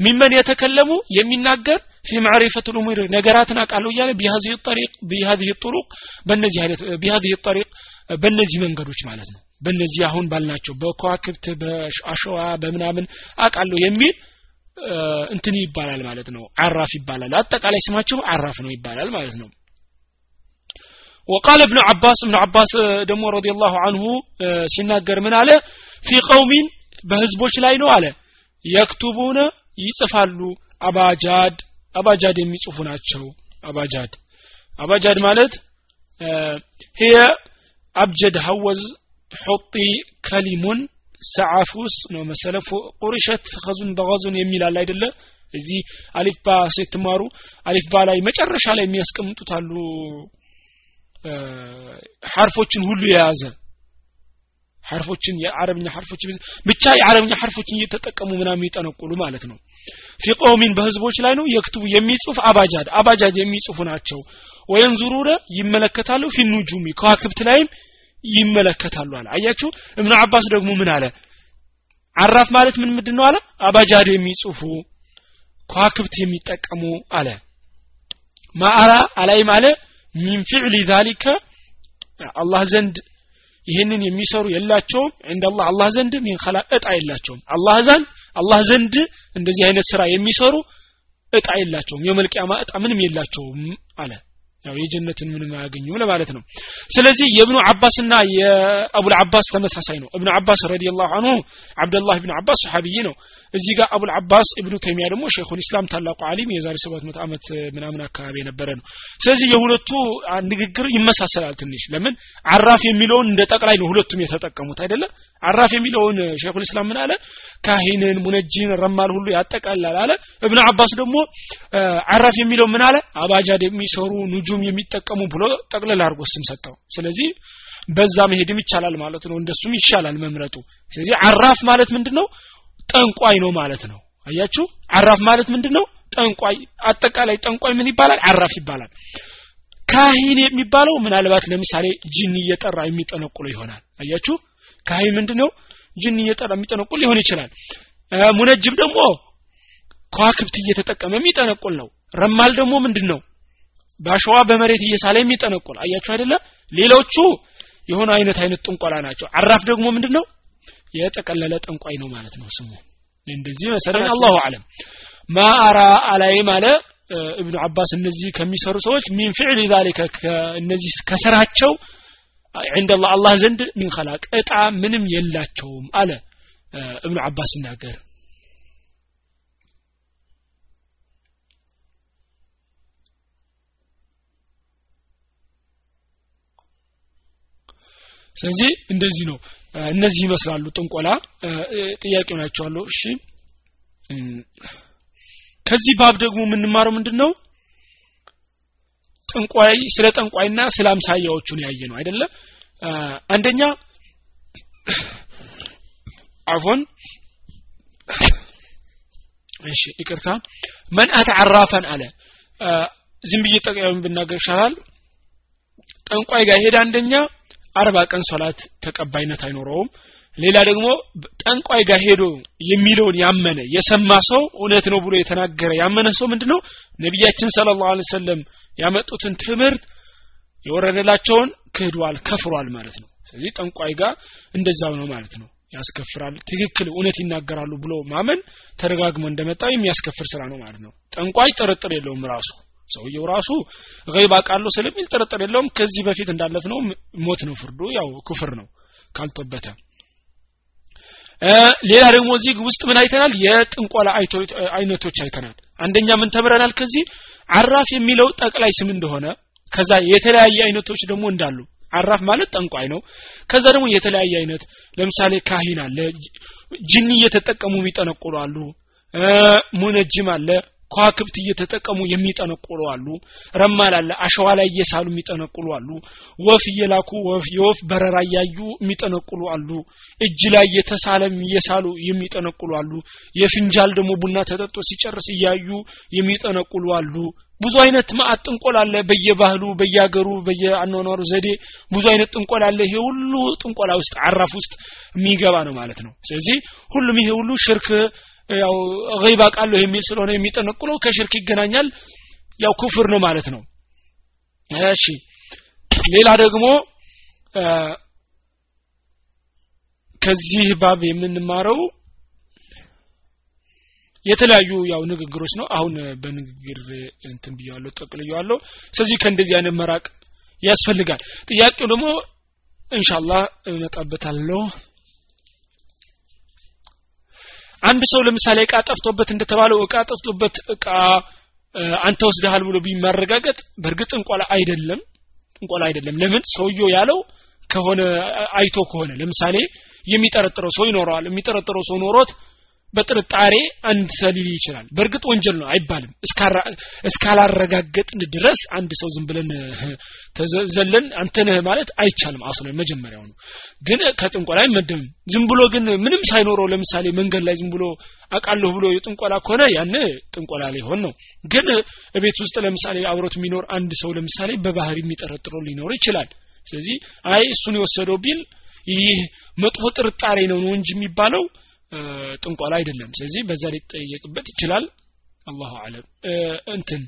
ሚመን የተከለሙ የሚናገር ፊ ማዕሪፈት ልኡሙር ነገራትን አውቃለሁ እያለ ቢሃዚህ ጠሪቅ ቢሃዚህ ጥሩቅ በእነዚህ ቢሃዚህ ጠሪቅ በእነዚህ መንገዶች ማለት ነው። በእነዚህ አሁን ባልናቸው በከዋክብት በአሸዋ በምናምን አውቃለሁ የሚል እንትን ይባላል ማለት ነው። አራፍ ይባላል። አጠቃላይ ስማቸው አራፍ ነው ይባላል ማለት ነው وقال ابن عباس ابن عباس ደግሞ رضي الله عنه ሲናገር ምን አለ في قوم በህዝቦች ላይ ነው አለ የክቱቡነ ይጽፋሉ አባጃድ አባጃድ የሚጽፉ ናቸው አባጃድ አባጃድ ማለት هي አብጀድ ሀወዝ ሑጢ ከሊሙን ሰዓፉስ ነው መሰለ ቁርሸት ከዙን በገዙን የሚላል አይደለ እዚህ አሊፍ ባ ስትማሩ አሊፍ ባ ላይ መጨረሻ ላይ የሚያስቀምጡት አሉ ሐርፎችን ሁሉ የያዘ ሐርፎችን የአረብኛ ሐርፎች ብቻ የአረብኛ ሐርፎችን እየተጠቀሙ ምናምን ይጠነቁሉ ማለት ነው። ፊ በህዝቦች ላይ ነው። የክቱቡ የሚጽፍ አባጃድ አባጃድ የሚጽፉ ናቸው። ወየንዙሩረ ይመለከታሉ። ፊ ኑጁሚ ከዋክብት ላይም ይመለከታሉ አለ። አያችሁ? እብኑ አባስ ደግሞ ምን አለ? አራፍ ማለት ምን ምንድን ነው አለ? አባጃድ የሚጽፉ ከዋክብት የሚጠቀሙ አለ። ما أرى አላይም አለ من فعل ذلك አላህ ዘንድ ይህንን የሚሰሩ የላቸውም እንደ አላህ አላህ ዘንድ من خلاق እጣ የላቸውም አላህ ዘንድ አላህ ዘንድ እንደዚህ አይነት ስራ የሚሰሩ እጣ የላቸውም የመልቂያማ እጣ ምንም የላቸውም አለ ያው የጀነትን ምንም አያገኙም ለማለት ነው። ስለዚህ የእብኑ አባስና የአቡል አባስ ተመሳሳይ ነው። እብኑ አባስ رضي الله عنه አብደላህ ብን አባስ ሰሐቢይ ነው። እዚህ ጋር አቡል አባስ እብኑ ተይሚያ ደግሞ ሼኹል ኢስላም ታላቁ አሊም የዛሬ 700 ዓመት ምናምን አካባቢ የነበረ ነው። ስለዚህ የሁለቱ ንግግር ይመሳሰላል ትንሽ። ለምን? አራፍ የሚለውን እንደ ጠቅላይ ነው ሁለቱም የተጠቀሙት አይደለ? አራፍ የሚለውን ሼኹል ኢስላም ምን አለ? ካሂንን ሙነጂን ረማል ሁሉ ያጠቃላል አለ። እብኑ አባስ ደግሞ አራፍ የሚለው ምን አለ? አባጃድ የሚሰሩ ኑጁም የሚጠቀሙ ብሎ ጠቅለል አድርጎ ስም ሰጠው። ስለዚህ በዛ መሄድም ይቻላል ማለት ነው እንደሱም ይሻላል መምረጡ። ስለዚህ አራፍ ማለት ምንድነው? ጠንቋይ ነው ማለት ነው። አያችሁ? አራፍ ማለት ምንድነው? ጠንቋይ አጠቃላይ ጠንቋይ ምን ይባላል? አራፍ ይባላል። ካሂን የሚባለው ምናልባት ለምሳሌ ጂን እየጠራ የሚጠነቁሉ ይሆናል። አያችሁ? ካሂን ምንድነው? ጅን እየጠራ የሚጠነቁል ሊሆን ይችላል። ሙነጅም ደግሞ ከዋክብት እየተጠቀመ የሚጠነቁል ነው። ረማል ደግሞ ምንድን ነው በአሸዋ በመሬት እየሳለ የሚጠነቁል አያችሁ አይደለ ሌሎቹ የሆነ አይነት አይነት ጥንቆላ ናቸው አራፍ ደግሞ ምንድን ነው የጠቀለለ ጠንቋይ ነው ማለት ነው ስሙ እንደዚህ መሰለን አላሁ አለም ማአራ አላይ ማለ እብኑ አባስ እነዚህ ከሚሰሩ ሰዎች ሚን ፍዕል ዛሊከ እነዚህ ከስራቸው عند الله الله ዘንድ من خلاق እጣ ምንም የላቸውም አለ እብኑ አባስ ሲናገር ስለዚህ እንደዚህ ነው። እነዚህ ይመስላሉ ጥንቆላ። ጥያቄው ናቸዋለሁ እሺ። ከዚህ ባብ ደግሞ የምንማረው ምንድን ነው ጠንቋይ ስለ ጠንቋይና ስለ አምሳያዎቹን ያየ ነው አይደለ አንደኛ አፎን እሺ ይቅርታ። መን አተዓራፈን አለ። ዝም ብዬ ጠቅያውን ብናገር ይሻላል። ጠንቋይ ጋር ሄደ አንደኛ አርባ ቀን ሶላት ተቀባይነት አይኖረውም። ሌላ ደግሞ ጠንቋይ ጋር ሄዶ የሚለውን ያመነ የሰማ ሰው እውነት ነው ብሎ የተናገረ ያመነ ሰው ምንድነው? ነቢያችን ስለ ላሁ ሰለም ያመጡትን ትምህርት የወረደላቸውን ክህዷል ከፍሯል ማለት ነው። ስለዚህ ጠንቋይ ጋር እንደዛው ነው ማለት ነው። ያስከፍራል ትክክል እውነት ይናገራሉ ብሎ ማመን ተደጋግሞ እንደመጣ የሚያስከፍር ስራ ነው ማለት ነው። ጠንቋይ ጥርጥር የለውም ራሱ ሰውየው ራሱ ገይብ አውቃለሁ ስለሚል ጥርጥር የለውም። ከዚህ በፊት እንዳለት ነው። ሞት ነው ፍርዱ። ያው ክፍር ነው ካልጦበተ ሌላ ደግሞ እዚህ ውስጥ ምን አይተናል? የጥንቆላ አይነቶች አይተናል። አንደኛ ምን ተምረናል? ከዚህ አራፍ የሚለው ጠቅላይ ስም እንደሆነ ከዛ የተለያየ አይነቶች ደግሞ እንዳሉ። አራፍ ማለት ጠንቋይ ነው። ከዛ ደግሞ የተለያየ አይነት ለምሳሌ ካሂን አለ ጅኒ እየተጠቀሙ የሚጠነቁሉ አሉ። ሙነጅም አለ ከዋክብት እየተጠቀሙ የሚጠነቁሉ አሉ። ረማል አለ አሸዋ ላይ እየሳሉ የሚጠነቁሉ አሉ። ወፍ እየላኩ ወፍ የወፍ በረራ እያዩ የሚጠነቁሉ አሉ። እጅ ላይ የተሳለም እየሳሉ የሚጠነቁሉ አሉ። የፍንጃል ደግሞ ቡና ተጠጦ ሲጨርስ እያዩ የሚጠነቁሉ አሉ። ብዙ አይነት ማአት ጥንቆላ አለ። በየባህሉ በየሀገሩ በየአኗኗሩ ዘዴ ብዙ አይነት ጥንቆላ አለ። ይሄ ሁሉ ጥንቆላ ውስጥ አራፍ ውስጥ የሚገባ ነው ማለት ነው። ስለዚህ ሁሉም ይሄ ሁሉ ሽርክ ያው ገይባ ቃለሁ የሚል ስለሆነ የሚጠነቁለው ከሽርክ ይገናኛል። ያው ኩፍር ነው ማለት ነው። እሺ። ሌላ ደግሞ ከዚህ ባብ የምንማረው የተለያዩ ያው ንግግሮች ነው። አሁን በንግግር እንትን ብያለሁ ጠቅልየዋለሁ። ስለዚህ ከእንደዚህ አይነት መራቅ ያስፈልጋል። ጥያቄው ደግሞ ኢንሻአላህ እመጣበታለሁ አንድ ሰው ለምሳሌ እቃ ጠፍቶበት እንደተባለው እቃ ጠፍቶበት እቃ አንተ ወስደሃል ብሎ ቢማረጋገጥ በእርግጥ እንቆላ አይደለም እንቆላ አይደለም። ለምን? ሰውየው ያለው ከሆነ አይቶ ከሆነ። ለምሳሌ የሚጠረጥረው ሰው ይኖረዋል። የሚጠረጥረው ሰው ኖሮት በጥርጣሬ አንድ ሰሊል ይችላል። በእርግጥ ወንጀል ነው አይባልም። እስካላረጋገጥን ድረስ አንድ ሰው ዝም ብለን [laughs] ተዘለን አንተነህ ማለት አይቻልም። አስሎ መጀመሪያው ነው ግን ከጥንቆላ አይመደብም። ዝም ብሎ ግን ምንም ሳይኖረው ለምሳሌ መንገድ ላይ ዝም ብሎ አቃለሁ ብሎ የጥንቆላ ከሆነ ያን ጥንቆላ ሊሆን ነው። ግን ቤት ውስጥ ለምሳሌ አብሮት የሚኖር አንድ ሰው ለምሳሌ በባህር የሚጠረጥረው ሊኖር ይችላል። ስለዚህ አይ እሱን የወሰደው ቢል ይህ መጥፎ ጥርጣሬ ነው ነው እንጂ የሚባለው ጥንቆላ አይደለም። ስለዚህ በዛ ሊጠየቅበት ይችላል። አላሁ አለም እንትን